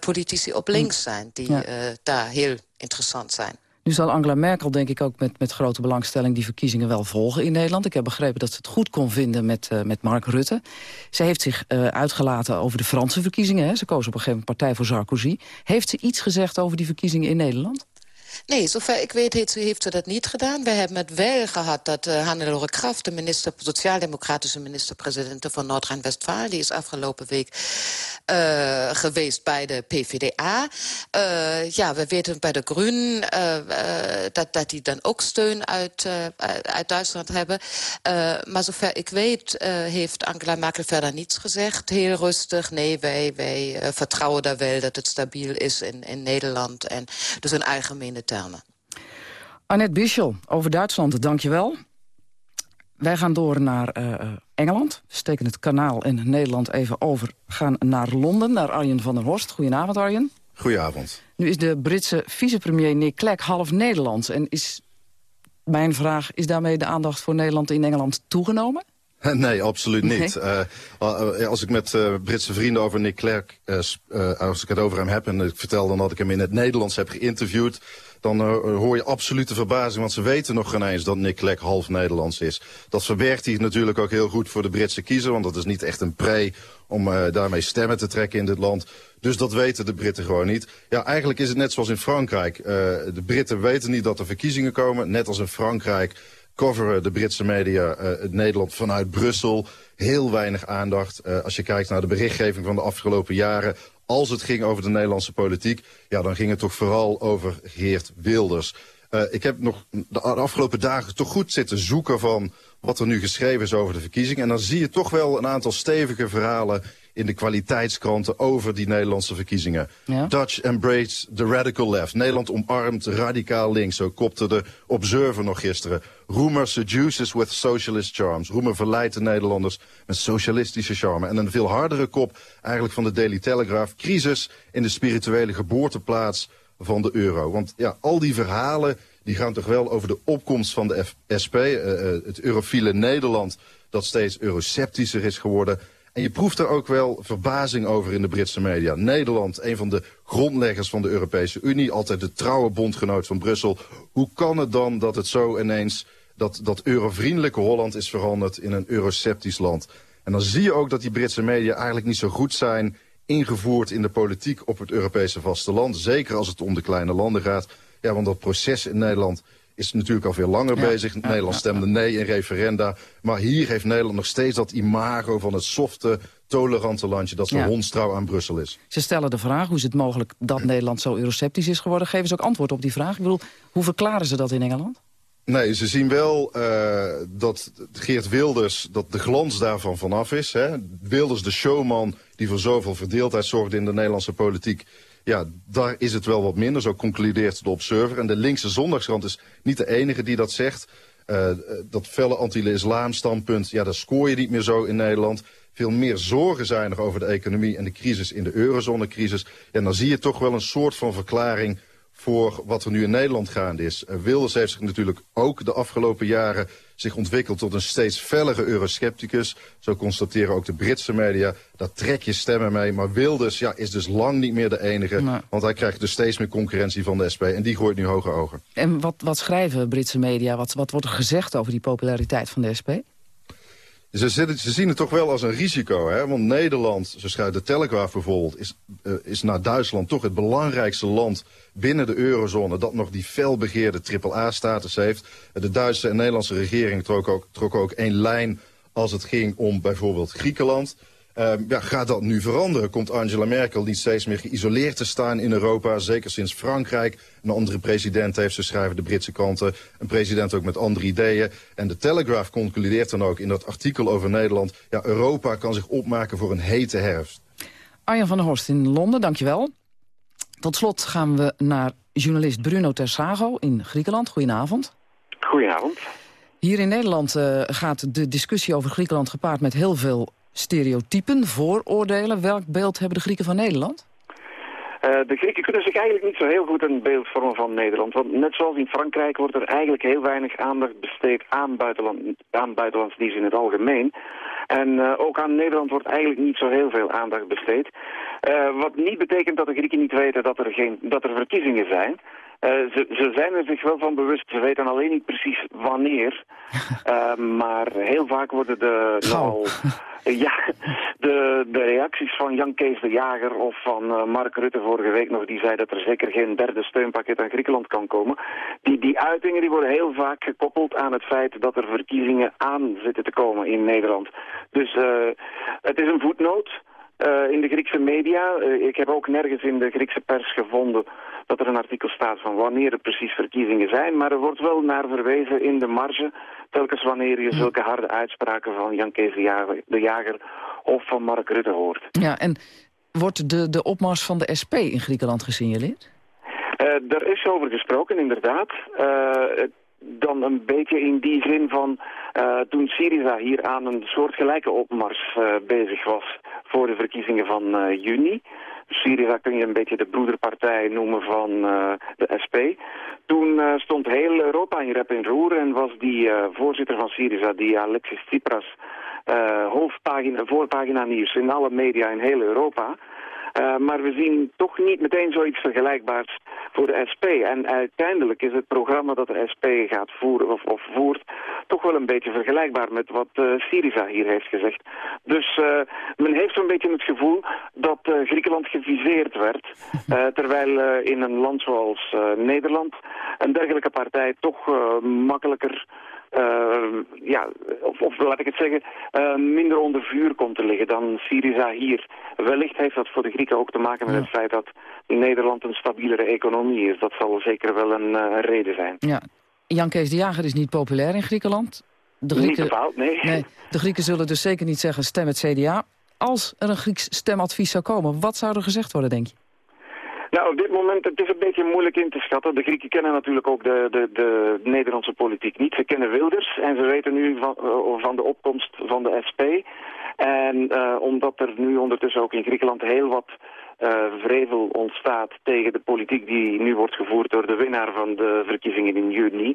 politici op links zijn... die ja. daar heel interessant zijn. Nu zal Angela Merkel denk ik ook met, met grote belangstelling... die verkiezingen wel volgen in Nederland. Ik heb begrepen dat ze het goed kon vinden met, uh, met Mark Rutte. Ze heeft zich uh, uitgelaten over de Franse verkiezingen. Hè. Ze koos op een gegeven moment partij voor Sarkozy. Heeft ze iets gezegd over die verkiezingen in Nederland? Nee, zover ik weet heeft, ze dat niet gedaan. We hebben het wel gehad dat uh, Hannelore Kraft... de minister, sociaal-democratische minister-president van Noord-Rijn-Westfalen... die is afgelopen week uh, geweest bij de PvdA. Uh, ja, we weten bij de Groenen dat, dat die dan ook steun uit, uit Duitsland hebben. maar zover ik weet heeft Angela Merkel verder niets gezegd. Heel rustig, nee, wij, wij vertrouwen daar wel dat het stabiel is in, in Nederland. En dus in algemene termen. Annette Bischel, over Duitsland, dankjewel. Wij gaan door naar uh, Engeland. We steken het kanaal in Nederland even over. Gaan naar Londen, naar Arjen van der Horst. Goedenavond, Arjen. Goedenavond. Nu is de Britse vicepremier Nick Clegg half Nederlands. En is mijn vraag, is daarmee de aandacht voor Nederland in Engeland toegenomen? Nee, absoluut niet. Nee. Uh, als ik met uh, Britse vrienden over Nick Clegg, uh, als ik het over hem heb... en ik vertel dan dat ik hem in het Nederlands heb geïnterviewd dan uh, hoor je absolute verbazing. Want ze weten nog geen eens dat Nick Clegg half Nederlands is. Dat verwerkt hij natuurlijk ook heel goed voor de Britse kiezer. Want dat is niet echt een pre om uh, daarmee stemmen te trekken in dit land. Dus dat weten de Britten gewoon niet. Ja, eigenlijk is het net zoals in Frankrijk. Uh, de Britten weten niet dat er verkiezingen komen. Net als in Frankrijk coveren de Britse media het Nederland vanuit Brussel. Heel weinig aandacht. als je kijkt naar de berichtgeving van de afgelopen jaren als het ging over de Nederlandse politiek... ja, dan ging het toch vooral over Geert Wilders. Uh, ik heb nog de afgelopen dagen toch goed zitten zoeken van wat er nu geschreven is over de verkiezingen. En dan zie je toch wel een aantal stevige verhalen in de kwaliteitskranten over die Nederlandse verkiezingen. Ja? Dutch embrace the radical left. Nederland omarmt radicaal links. Zo kopte de Observer nog gisteren. Roemer seduces with socialist charms. Roemer verleidt de Nederlanders met socialistische charme. En een veel hardere kop eigenlijk van de Daily Telegraph. Crisis in de spirituele geboorteplaats van de euro. Want ja, al die verhalen die gaan toch wel over de opkomst van de SP. Uh, uh, het eurofiele Nederland dat steeds euroceptischer is geworden. En je proeft er ook wel verbazing over in de Britse media. Nederland, een van de grondleggers van de Europese Unie, altijd de trouwe bondgenoot van Brussel. Hoe kan het dan dat het zo ineens, dat, dat eurovriendelijke Holland is veranderd in een euroceptisch land? En dan zie je ook dat die Britse media eigenlijk niet zo goed zijn ingevoerd in de politiek op het Europese vasteland. Zeker als het om de kleine landen gaat. Ja, want dat proces in Nederland is natuurlijk al veel langer bezig. Nederland stemde nee in referenda. Maar hier heeft Nederland nog steeds dat imago van het softe, tolerante landje... dat zo ja. hondstrouw aan Brussel is. Ze stellen de vraag, hoe is het mogelijk dat Nederland zo euroceptisch is geworden? Geven ze ook antwoord op die vraag? Ik bedoel, hoe verklaren ze dat in Engeland? Nee, ze zien wel uh, dat Geert Wilders, dat de glans daarvan vanaf is. Hè? Wilders, de showman die voor zoveel verdeeldheid zorgde in de Nederlandse politiek ja, daar is het wel wat minder. Zo concludeert de Observer. En de linkse zondagskrant is niet de enige die dat zegt. Uh, dat felle anti-islam standpunt, ja, daar scoor je niet meer zo in Nederland. Veel meer zorgen zijn er over de economie en de crisis in de eurozonecrisis. En dan zie je toch wel een soort van verklaring voor wat er nu in Nederland gaande is. Uh, Wilders heeft zich natuurlijk ook de afgelopen jaren zich ontwikkeld tot een steeds fellere euroscepticus. Zo constateren ook de Britse media. Daar trek je stemmen mee. Maar Wilders ja, is dus lang niet meer de enige. Want hij krijgt dus steeds meer concurrentie van de SP. En die gooit nu hoger ogen. En wat, wat schrijven Britse media? Wat, wat wordt er gezegd over die populariteit van de SP? Ze, ze, zien het toch wel als een risico. Hè? Want Nederland, zo schrijft de Telegraaf bijvoorbeeld... Is, uh, is na Duitsland toch het belangrijkste land binnen de eurozone... dat nog die felbegeerde AAA-status heeft. De Duitse en Nederlandse regering trokken ook, trok ook één lijn... als het ging om bijvoorbeeld Griekenland... Uh, ja, gaat dat nu veranderen? Komt Angela Merkel niet steeds meer geïsoleerd te staan in Europa? Zeker sinds Frankrijk een andere president heeft, ze schrijven de Britse kranten. Een president ook met andere ideeën. En de Telegraph concludeert dan ook in dat artikel over Nederland... ja, Europa kan zich opmaken voor een hete herfst. Arjan van der Horst in Londen, dankjewel. Tot slot gaan we naar journalist Bruno Tersago in Griekenland. Goedenavond. Goedenavond. Hier in Nederland uh, gaat de discussie over Griekenland gepaard met heel veel stereotypen, vooroordelen. Welk beeld hebben de Grieken van Nederland? Uh, de Grieken kunnen zich eigenlijk niet zo heel goed een beeld vormen van Nederland. Want net zoals in Frankrijk wordt er eigenlijk heel weinig aandacht besteed aan, buitenland, aan in het algemeen. En uh, ook aan Nederland wordt eigenlijk niet zo heel veel aandacht besteed. Uh, wat niet betekent dat de Grieken niet weten dat er, geen, dat er verkiezingen zijn. Uh, ze, ze, zijn er zich wel van bewust, ze weten alleen niet precies wanneer. maar heel vaak worden de nogal ja, de, de reacties van Jan Kees de Jager of van uh, Mark Rutte vorige week nog, die zei dat er zeker geen derde steunpakket aan Griekenland kan komen. Die, die uitingen die worden heel vaak gekoppeld aan het feit dat er verkiezingen aan zitten te komen in Nederland. Dus het is een voetnoot. Uh, in de Griekse media, uh, ik heb ook nergens in de Griekse pers gevonden dat er een artikel staat van wanneer er precies verkiezingen zijn. Maar er wordt wel naar verwezen in de marge telkens wanneer je zulke harde uitspraken van Jan Kees de Jager, of van Mark Rutte hoort. Ja, en wordt de, de opmars van de SP in Griekenland gesignaleerd? Uh, er is over gesproken, inderdaad. Uh, dan een beetje in die zin van uh, toen Syriza hier aan een soortgelijke opmars bezig was voor de verkiezingen van juni. Syriza kun je een beetje de broederpartij noemen van uh, de SP. Toen uh, stond heel Europa in rep in roer en was die uh, voorzitter van Syriza, die Alexis Tsipras, hoofdpagina, voorpagina nieuws in alle media in heel Europa. Uh, maar we zien toch niet meteen zoiets vergelijkbaars voor de SP. En uiteindelijk is het programma dat de SP gaat voeren of, of voert toch wel een beetje vergelijkbaar met wat uh, Syriza hier heeft gezegd. Dus uh, men heeft zo'n beetje het gevoel dat Griekenland geviseerd werd. terwijl in een land zoals Nederland een dergelijke partij toch makkelijker ja, of, of, laat ik het zeggen, uh, minder onder vuur komt te liggen dan Syriza hier. Wellicht heeft dat voor de Grieken ook te maken met het feit dat Nederland een stabielere economie is. Dat zal zeker wel een, uh, reden zijn. Ja. Jan Kees de Jager is niet populair in Griekenland. De Grieken, bepaald, nee. nee. De Grieken zullen dus zeker niet zeggen stem het CDA. Als er een Grieks stemadvies zou komen, wat zou er gezegd worden, denk je? Nou, op dit moment het is een beetje moeilijk in te schatten. De Grieken kennen natuurlijk ook de, de, de Nederlandse politiek niet. Ze kennen Wilders en ze weten nu van, uh, van de opkomst van de SP. En uh, omdat er nu ondertussen ook in Griekenland heel wat uh, vrevel ontstaat tegen de politiek die nu wordt gevoerd door de winnaar van de verkiezingen in juni,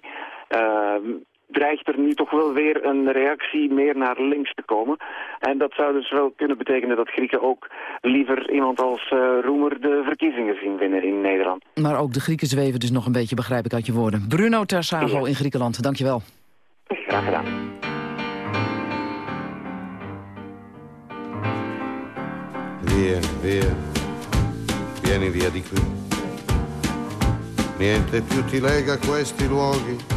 dreigt er nu toch wel weer een reactie meer naar links te komen. En dat zou dus wel kunnen betekenen dat Grieken ook liever iemand als uh, Roemer de verkiezingen zien winnen in Nederland. Maar ook de Grieken zweven dus nog een beetje, begrijp ik uit je woorden. Bruno Tersavo in Griekenland, dankjewel. Graag gedaan. Via, via, vieni via di qui. Niente più ti lega questi luoghi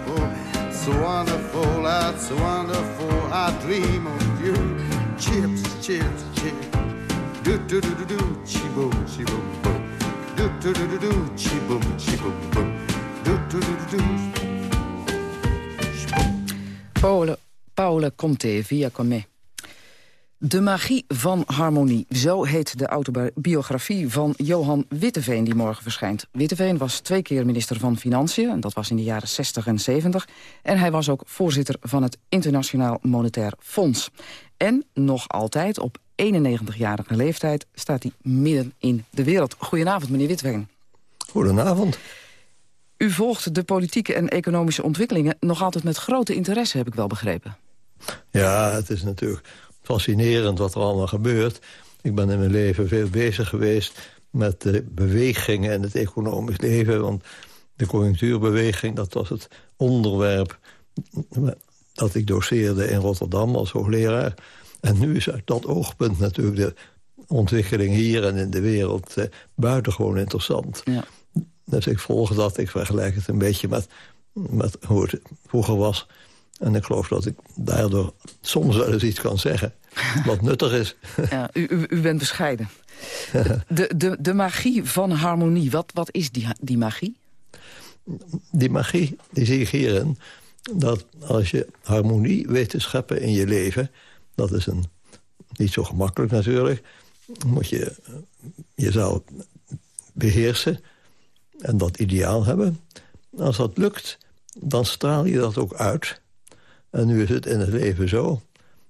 That's wonderful, that's wonderful. I dream of you. Chips, chips, chips. Do do do do do, chi boom, chi boom boom. Do do do do do, chi boom, chi boom boom. Do do do do do. Paolo, Paolo Conte via Comé. De magie van harmonie, zo heet de autobiografie van Johan Witteveen die morgen verschijnt. Witteveen was twee keer minister van Financiën, en dat was in de jaren 60 en 70. En hij was ook voorzitter van het Internationaal Monetair Fonds. En nog altijd, op 91-jarige leeftijd, staat hij midden in de wereld. Goedenavond, meneer Witteveen. Goedenavond. U volgt de politieke en economische ontwikkelingen nog altijd met grote interesse, heb ik wel begrepen. Ja, het is natuurlijk fascinerend wat er allemaal gebeurt. Ik ben in mijn leven veel bezig geweest met de bewegingen en het economisch leven. Want de conjunctuurbeweging, dat was het onderwerp dat ik doseerde in Rotterdam als hoogleraar. En nu is uit dat oogpunt natuurlijk de ontwikkeling hier en in de wereld eh, buitengewoon interessant. Ja. Dus ik volg dat, ik vergelijk het een beetje met, met hoe het vroeger was. En ik geloof dat ik daardoor soms wel eens iets kan zeggen wat nuttig is. Ja, u, u, u bent bescheiden. De, de, de magie van harmonie, wat, wat is die, die magie? Die magie, die zie ik hierin... dat als je harmonie weet te scheppen in je leven... dat is een, niet zo gemakkelijk natuurlijk... moet je jezelf beheersen en dat ideaal hebben. Als dat lukt, dan straal je dat ook uit. En nu is het in het leven zo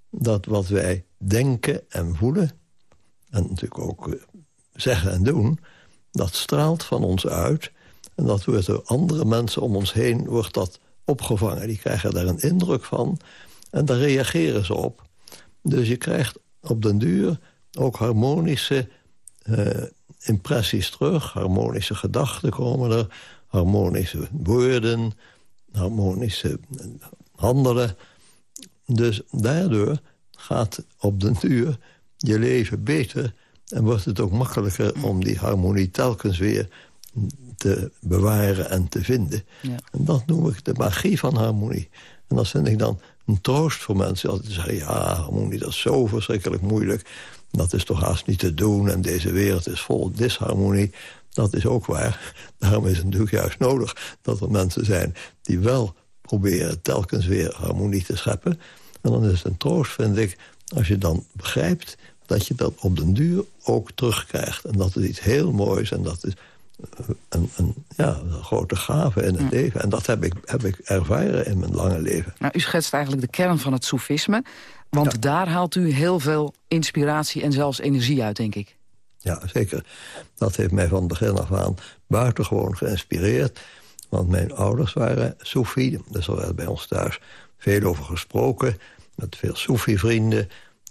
dat wat wij denken en voelen... en natuurlijk ook eh, zeggen en doen... dat straalt van ons uit. En dat wordt door andere mensen om ons heen wordt dat opgevangen. Die krijgen daar een indruk van. En daar reageren ze op. Dus je krijgt op den duur ook harmonische uh, impressies terug. Harmonische gedachten komen er. Harmonische woorden. Harmonische handelen. Dus daardoor gaat op den duur je leven beter... en wordt het ook makkelijker om die harmonie telkens weer te bewaren en te vinden. Ja. En dat noem ik de magie van harmonie. En dat vind ik dan een troost voor mensen. Altijd te zeggen, ja, harmonie, dat is zo verschrikkelijk moeilijk. Dat is toch haast niet te doen. En deze wereld is vol disharmonie. Dat is ook waar. Daarom is het natuurlijk juist nodig dat er mensen zijn... die wel proberen telkens weer harmonie te scheppen. En dan is het een troost, vind ik, als je dan begrijpt... dat je dat op den duur ook terugkrijgt. En dat is iets heel moois en dat is een, een, ja, een grote gave in het leven. En dat heb ik, heb ik ervaren in mijn lange leven. Nou, u schetst eigenlijk de kern van het soefisme. Want daar haalt u heel veel inspiratie en zelfs energie uit, denk ik. Ja, zeker. Dat heeft mij van begin af aan buitengewoon geïnspireerd. Want mijn ouders waren Soefi, dus er werd bij ons thuis veel over gesproken. Met veel Soefi-vrienden.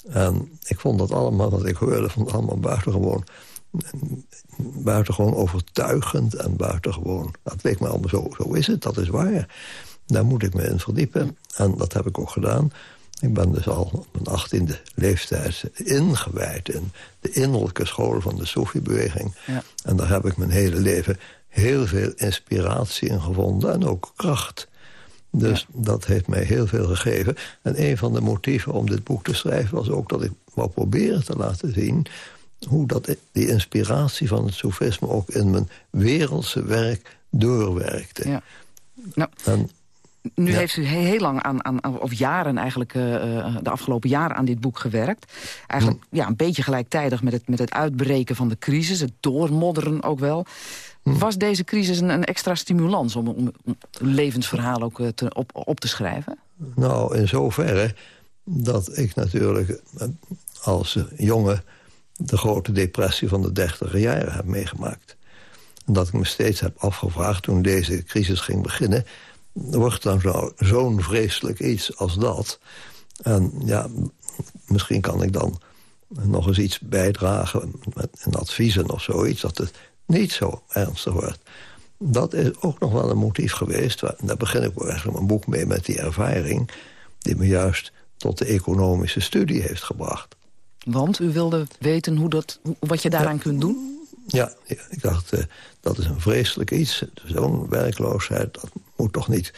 En ik vond dat allemaal, wat ik hoorde, vond het allemaal buitengewoon, buitengewoon overtuigend en buitengewoon... Dat leek me allemaal zo, zo is het, dat is waar. Daar moet ik me in verdiepen. En dat heb ik ook gedaan. Ik ben dus al op mijn achttiende leeftijd ingewijd... in de innerlijke school van de Sofi-beweging. Ja. En daar heb ik mijn hele leven heel veel inspiratie in gevonden... en ook kracht. Dus dat heeft mij heel veel gegeven. En een van de motieven om dit boek te schrijven... was ook dat ik wou proberen te laten zien... hoe dat, die inspiratie van het sofisme ook in mijn wereldse werk doorwerkte. Ja. Nou, en, nu heeft u heel lang, aan, aan, of jaren eigenlijk, uh, de afgelopen jaren aan dit boek gewerkt. Eigenlijk hm. ja, een beetje gelijktijdig met het, met het uitbreken van de crisis, het doormodderen ook wel. Was deze crisis een, een extra stimulans om, om, een levensverhaal ook eh, op, op te schrijven? Nou, in zoverre dat ik natuurlijk als jongen de grote depressie van de dertiger jaren heb meegemaakt. En dat ik me steeds heb afgevraagd toen deze crisis ging beginnen... wordt dan zo'n vreselijk iets als dat? En ja, misschien kan ik dan nog eens iets bijdragen met een adviezen of zoiets... dat het niet zo ernstig wordt. Dat is ook nog wel een motief geweest. Daar begin ik eigenlijk mijn boek mee met die ervaring... die me juist tot de economische studie heeft gebracht. Want u wilde weten hoe dat, wat je daaraan kunt doen? Ja, ik dacht, uh, dat is een vreselijk iets. Zo'n werkloosheid, dat moet toch niet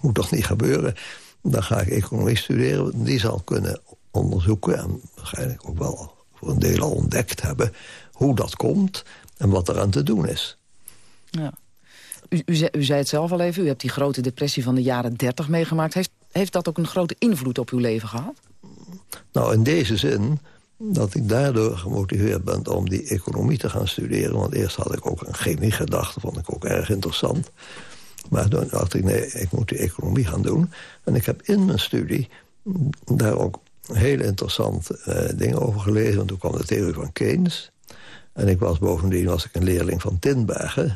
moet toch niet gebeuren. Dan ga ik economie studeren. Die zal kunnen onderzoeken en waarschijnlijk ook wel voor een deel al ontdekt hebben... hoe dat komt en wat eraan te doen is. Ja. U, u, zei, u, zei, het zelf al even, u hebt die grote depressie van de jaren 30 meegemaakt. Heeft, heeft dat ook een grote invloed op uw leven gehad? Nou, in deze zin dat ik daardoor gemotiveerd ben om die economie te gaan studeren. Want eerst had ik ook een chemie gedacht, dat vond ik ook erg interessant. Maar toen dacht ik, nee, ik moet die economie gaan doen. En ik heb in mijn studie daar ook heel interessant uh, dingen over gelezen. Want toen kwam de theorie van Keynes. En ik was bovendien was ik een leerling van Tinbergen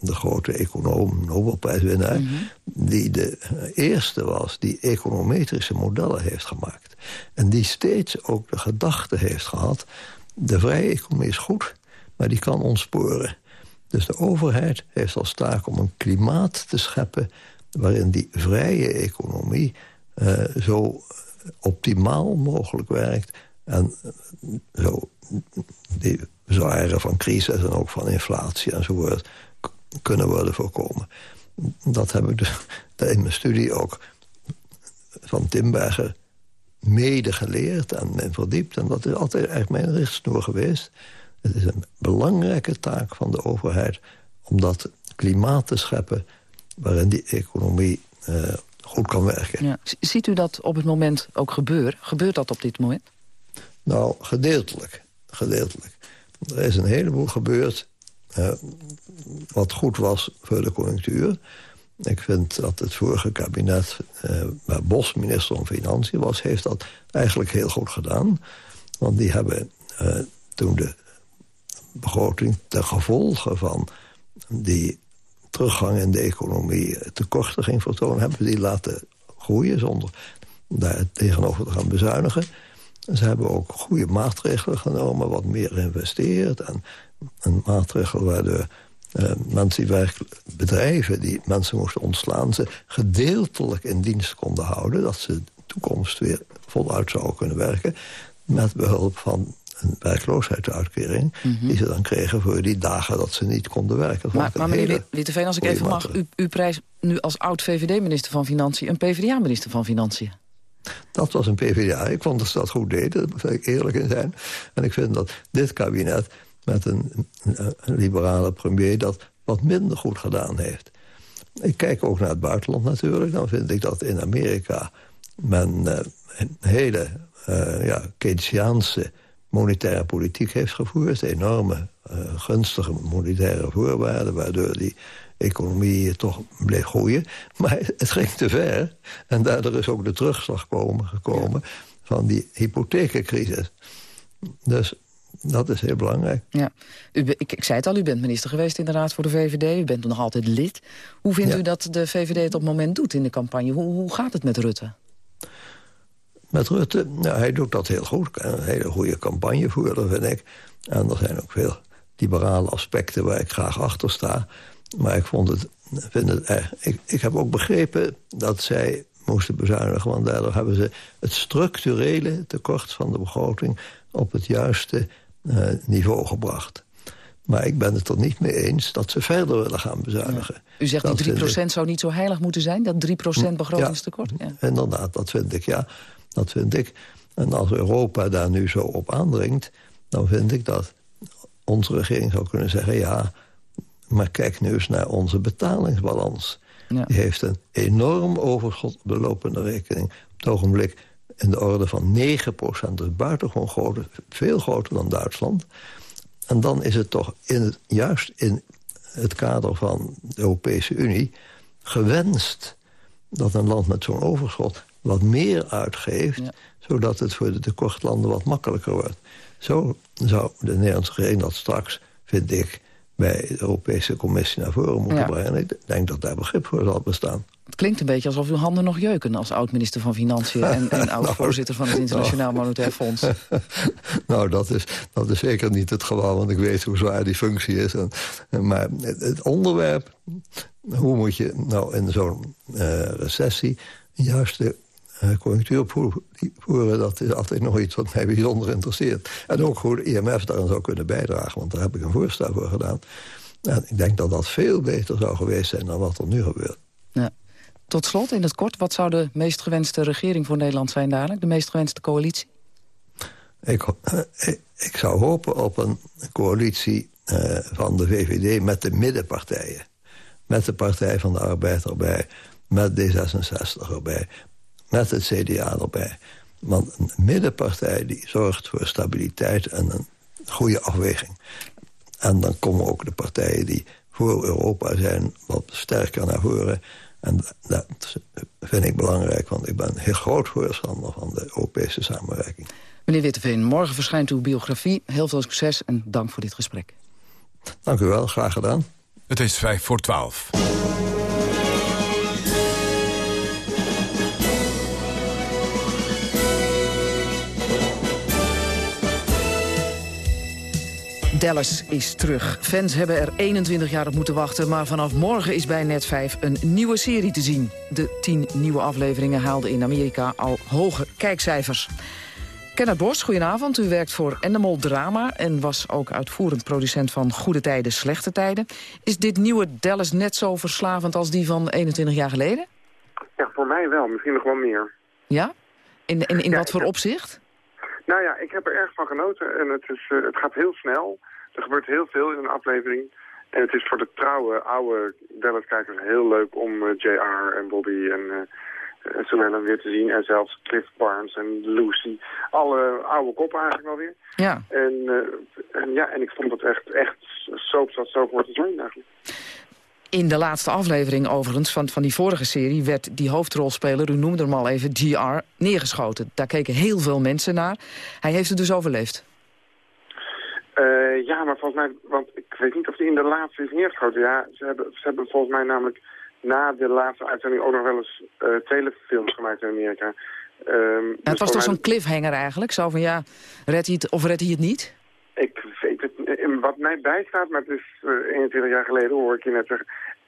de grote econoom, Nobelprijswinnaar... Mhm. die de eerste was die econometrische modellen heeft gemaakt. En die steeds ook de gedachte heeft gehad... de vrije economie is goed, maar die kan ontsporen. Dus de overheid heeft als taak om een klimaat te scheppen... waarin die vrije economie uh, zo optimaal mogelijk werkt... en zo die zware van crisis en ook van inflatie enzovoort kunnen worden voorkomen. Dat heb ik dus in mijn studie ook van Timberger mede geleerd en verdiept. En dat is altijd echt mijn richtsnoer geweest. Het is een belangrijke taak van de overheid... om dat klimaat te scheppen waarin die economie uh, goed kan werken. Ja. Ziet u dat op het moment ook gebeuren? Gebeurt dat op dit moment? Nou, gedeeltelijk. Gedeeltelijk. Er is een heleboel gebeurd wat goed was voor de conjunctuur. Ik vind dat het vorige kabinet, uh, waar Bos minister van Financiën was... heeft dat eigenlijk heel goed gedaan. Want die hebben uh, toen de begroting ten gevolge van die teruggang in de economie tekorten ging vertonen... hebben die laten groeien zonder daar tegenover te gaan bezuinigen. Ze hebben ook goede maatregelen genomen, wat meer geïnvesteerd... en een maatregel waardoor uh, mensen die bedrijven die mensen moesten ontslaan... ze gedeeltelijk in dienst konden houden... dat ze de toekomst weer voluit zouden kunnen werken... met behulp van een werkloosheidsuitkering... Mhm. die ze dan kregen voor die dagen dat ze niet konden werken. Maar, maar meneer Witteveen, als ik even mag... U, u prijst nu als oud-VVD-minister van Financiën... een PvdA-minister van Financiën. Dat was een PvdA. Ik vond dat ze dat goed deden, daar wil ik eerlijk in zijn. En ik vind dat dit kabinet met een, liberale premier... dat wat minder goed gedaan heeft. Ik kijk ook naar het buitenland natuurlijk. Dan vind ik dat in Amerika men uh, een hele uh, ja, Keynesiaanse monetaire politiek heeft gevoerd. Enorme uh, gunstige monetaire voorwaarden... waardoor die economie toch bleef groeien. Maar het ging te ver. En daardoor is ook de terugslag komen, gekomen van die hypotheekcrisis. Dus dat is heel belangrijk. Ja. U, ik, ik, zei het al, u bent minister geweest in de Raad voor de VVD. U bent nog altijd lid. Hoe vindt u dat de VVD het op het moment doet in de campagne? Hoe, hoe gaat het met Rutte? Met Rutte, nou, hij doet dat heel goed. Een hele goede campagnevoerder, vind ik. En er zijn ook veel liberale aspecten waar ik graag achter sta. Maar ik vond het, vind het erg. Ik, ik heb ook begrepen dat zij moesten bezuinigen... want daardoor hebben ze het structurele tekort van de begroting... op het juiste uh, niveau gebracht. Maar ik ben het er niet mee eens dat ze verder willen gaan bezuinigen. U zegt dat die 3% zou niet zo heilig moeten zijn? Dat 3% begrotingstekort? Ja, ja, inderdaad, dat vind ik, ja. Dat vind ik. En als Europa daar nu zo op aandringt... dan vind ik dat onze regering zou kunnen zeggen... ja, maar kijk nu eens naar onze betalingsbalans. Ja. Die heeft een enorm overschot op de lopende rekening. Op het ogenblik in de orde van 9 procent. Dus buitengewoon veel groter dan Duitsland. En dan is het toch in juist in het kader van de Europese Unie... gewenst dat een land met zo'n overschot wat meer uitgeeft... zodat het voor de tekortlanden wat makkelijker wordt. Zo zou de Nederlandse regering dat straks, vind ik bij de Europese Commissie naar voren moeten brengen. Ik denk dat daar begrip voor zal bestaan. Het klinkt een beetje alsof uw handen nog jeuken... als oud-minister van Financiën en, en oud-voorzitter van het Internationaal Monetair Fonds. nou, dat is, dat is zeker niet het geval, want ik weet hoe zwaar die functie is. En, maar het, onderwerp, hoe moet je nou in zo'n uh, recessie... juist de uh, conjunctuur voeren, dat is altijd nog iets wat mij bijzonder interesseert. En ook hoe de IMF daaraan zou kunnen bijdragen, want daar heb ik een voorstel voor gedaan. En ik denk dat dat veel beter zou geweest zijn dan wat er nu gebeurt. Ja. Tot slot, in het kort, wat zou de meest gewenste regering voor Nederland zijn dadelijk? De meest gewenste coalitie? Ik, ik zou hopen op een coalitie uh, van de VVD met de middenpartijen. Met de Partij van de Arbeid erbij. Met D66 erbij. Met het CDA erbij. Want een middenpartij die zorgt voor stabiliteit en een goede afweging. En dan komen ook de partijen die voor Europa zijn wat sterker naar voren. En dat vind ik belangrijk, want ik ben een heel groot voorstander van de Europese samenwerking. Meneer Witteveen, morgen verschijnt uw biografie. Heel veel succes en dank voor dit gesprek. Dank u wel, graag gedaan. Het is vijf voor twaalf. Dallas is terug. Fans hebben er 21 jaar op moeten wachten... maar vanaf morgen is bij Net5 een nieuwe serie te zien. De tien nieuwe afleveringen haalden in Amerika al hoge kijkcijfers. Kenneth Bos, goedenavond. U werkt voor Endemol Drama... en was ook uitvoerend producent van Goede Tijden, Slechte Tijden. Is dit nieuwe Dallas net zo verslavend als die van 21 jaar geleden? Ja, voor mij wel. Misschien nog wel meer. Ja? In, in, in wat voor opzicht? Nou ja, ik heb er erg van genoten. En het, is, uh, het gaat heel snel. Er gebeurt heel veel in een aflevering. En het is voor de trouwe, oude Dallas-kijkers heel leuk om eh, JR en Bobby en... Uh, Suellen weer te zien. En zelfs Cliff Barnes en Lucy. Alle oude koppen eigenlijk wel weer. Ja. En, uh, en, ja, en ik vond het echt, echt soap zoals soap wordt te zijn eigenlijk. In de laatste aflevering overigens van, van die vorige serie... werd die hoofdrolspeler, u noemde hem al even, DR, neergeschoten. Daar keken heel veel mensen naar. Hij heeft het dus overleefd. Uh, ja, maar volgens mij... Want ik weet niet of hij in de laatste is neergeschoten. Ja, ze hebben, ze hebben volgens mij namelijk na de laatste uitzending ook nog wel eens uh, telefilms gemaakt in Amerika. Um, ja, het dus was toch zo'n cliffhanger eigenlijk? Zo van ja, redt hij het of redt hij het niet? Ik weet het Wat mij bijstaat, maar het is uh, eh, 21 jaar geleden hoor ik je net zeggen...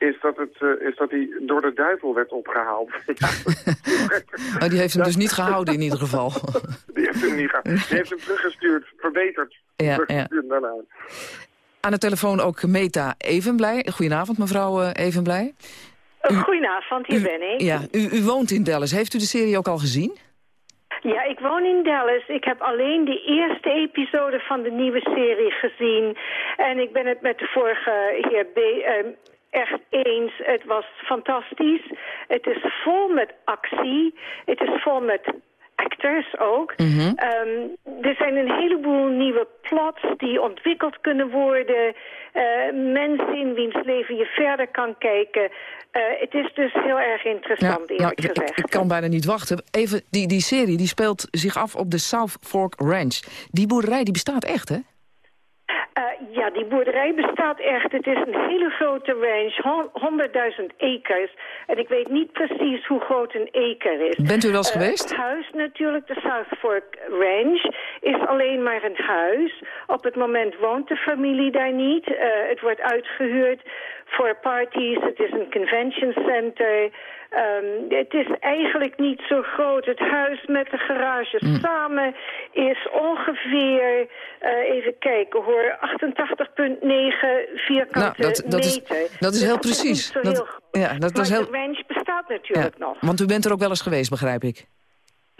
Is dat, het, uh, is dat hij door de duivel werd opgehaald. oh, die heeft hem dus niet gehouden in ieder geval. die heeft hem niet gehouden. Die heeft hem teruggestuurd, verbeterd. Ja, teruggestuurd ja. daarna. Aan de telefoon ook Meta Evenblij. Goedenavond mevrouw Evenblij. U, Goedenavond, hier ben ik. Ja, u, u woont in Dallas. Heeft u de serie ook al gezien? Ja, ik woon in Dallas. Ik heb alleen de eerste episode van de nieuwe serie gezien. En ik ben het met de vorige heer B... Uh, echt eens. Het was fantastisch. Het is vol met actie. Het is vol met actors ook. Mm -hmm. um, er zijn een heleboel nieuwe plots die ontwikkeld kunnen worden. Uh, mensen in wiens leven je verder kan kijken. Uh, het is dus heel erg interessant, ja, eerlijk nou, gezegd. Ik, ik, kan bijna niet wachten. Even, die, die serie die speelt zich af op de South Fork Ranch. Die boerderij die bestaat echt, hè? Ja, die boerderij bestaat echt. Het is een hele grote range, 100.000 acres. En ik weet niet precies hoe groot een acre is. Bent u wel eens uh, geweest? Het huis natuurlijk, de South Fork Range, is alleen maar een huis. Op het moment woont de familie daar niet. Uh, het wordt uitgehuurd voor parties. Het is een convention center. Um, het is eigenlijk niet zo groot. Het huis met de garage mm. samen is ongeveer, uh, even kijken hoor, 88,9 vierkante nou, dat, dat meter. Is, dat is dus heel precies. Dat, dat, ja, dat maar heel... de range bestaat natuurlijk ja, nog. Want u bent er ook wel eens geweest, begrijp ik.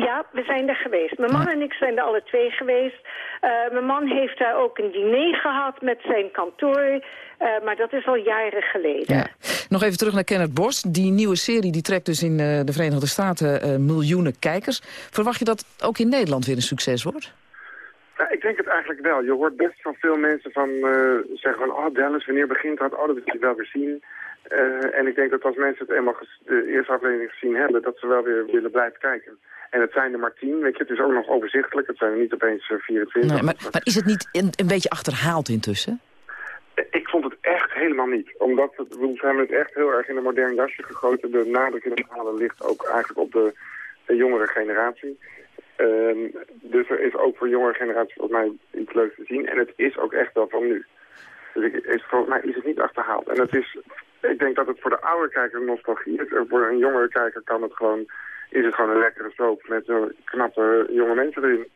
Ja, we zijn er geweest. Mijn man en ik zijn er alle twee geweest. Uh, mijn man heeft daar ook een diner gehad met zijn kantoor. Uh, maar dat is al jaren geleden. Ja. Nog even terug naar Kenneth Bos. Die nieuwe serie die trekt dus in uh, de Verenigde Staten miljoenen kijkers. Verwacht je dat ook in Nederland weer een succes wordt? Ja, ik denk het eigenlijk wel. Je hoort best van veel mensen van zeggen van... oh Dallas, wanneer begint dat? Oh, dat wil ik wel weer zien. en ik denk dat als mensen het eenmaal de eerste aflevering gezien hebben... dat ze wel weer willen blijven kijken. En het zijn er maar tien, weet je, het is ook nog overzichtelijk. Het zijn er niet opeens 24. Nee, maar, maar, is het niet een, een, beetje achterhaald intussen? Ik vond het echt helemaal niet. Omdat het, we hebben het echt heel erg in een modern jasje gegoten. De nadruk in het verhalen ligt ook eigenlijk op de, de jongere generatie. Um, dus er is ook voor jongere generatie volgens mij iets leuks te zien. En het is ook echt wel van nu. Dus ik, is, volgens mij is het niet achterhaald. En het is, ik denk dat het voor de oude kijker nostalgie is. En voor een jongere kijker kan het gewoon is het gewoon een lekkere soap met knappe jonge mensen erin.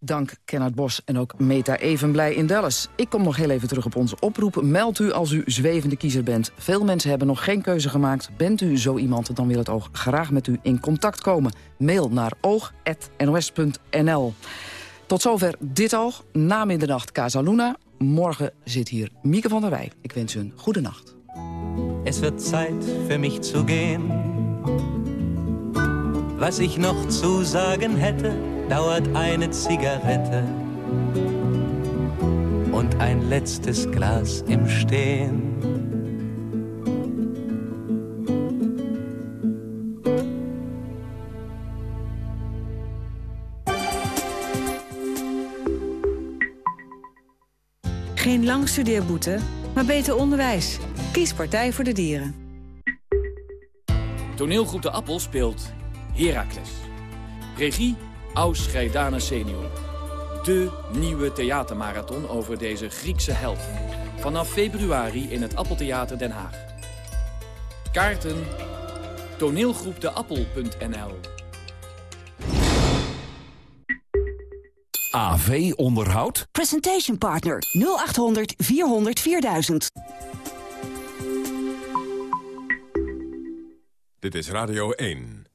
Dank Kenneth Bos en ook Meta Evenblij in Dallas. Ik kom nog heel even terug op onze oproep. Meld u als u zwevende kiezer bent. Veel mensen hebben nog geen keuze gemaakt. Bent u zo iemand, dan wil het oog graag met u in contact komen. Mail naar oog.nos.nl. Tot zover dit oog. Na middernacht Casaluna. Morgen zit hier Mieke van der Wij. Ik wens u een goede nacht. Es wird Zeit für mich zu gehen. Was ich noch zu sagen hätte, dauert eine Zigarette und ein letztes Glas im Stehen. Geen lang studeerboete, maar beter onderwijs. Kies Partij voor de Dieren. Toneelgroep De Appel speelt Heracles. Regie Aus senior. De nieuwe theatermarathon over deze Griekse held. Vanaf februari in het Appeltheater Den Haag. Kaarten toneelgroepdeappel.nl AV Onderhoud? Presentation Partner 0800 400 4000. Dit is Radio 1.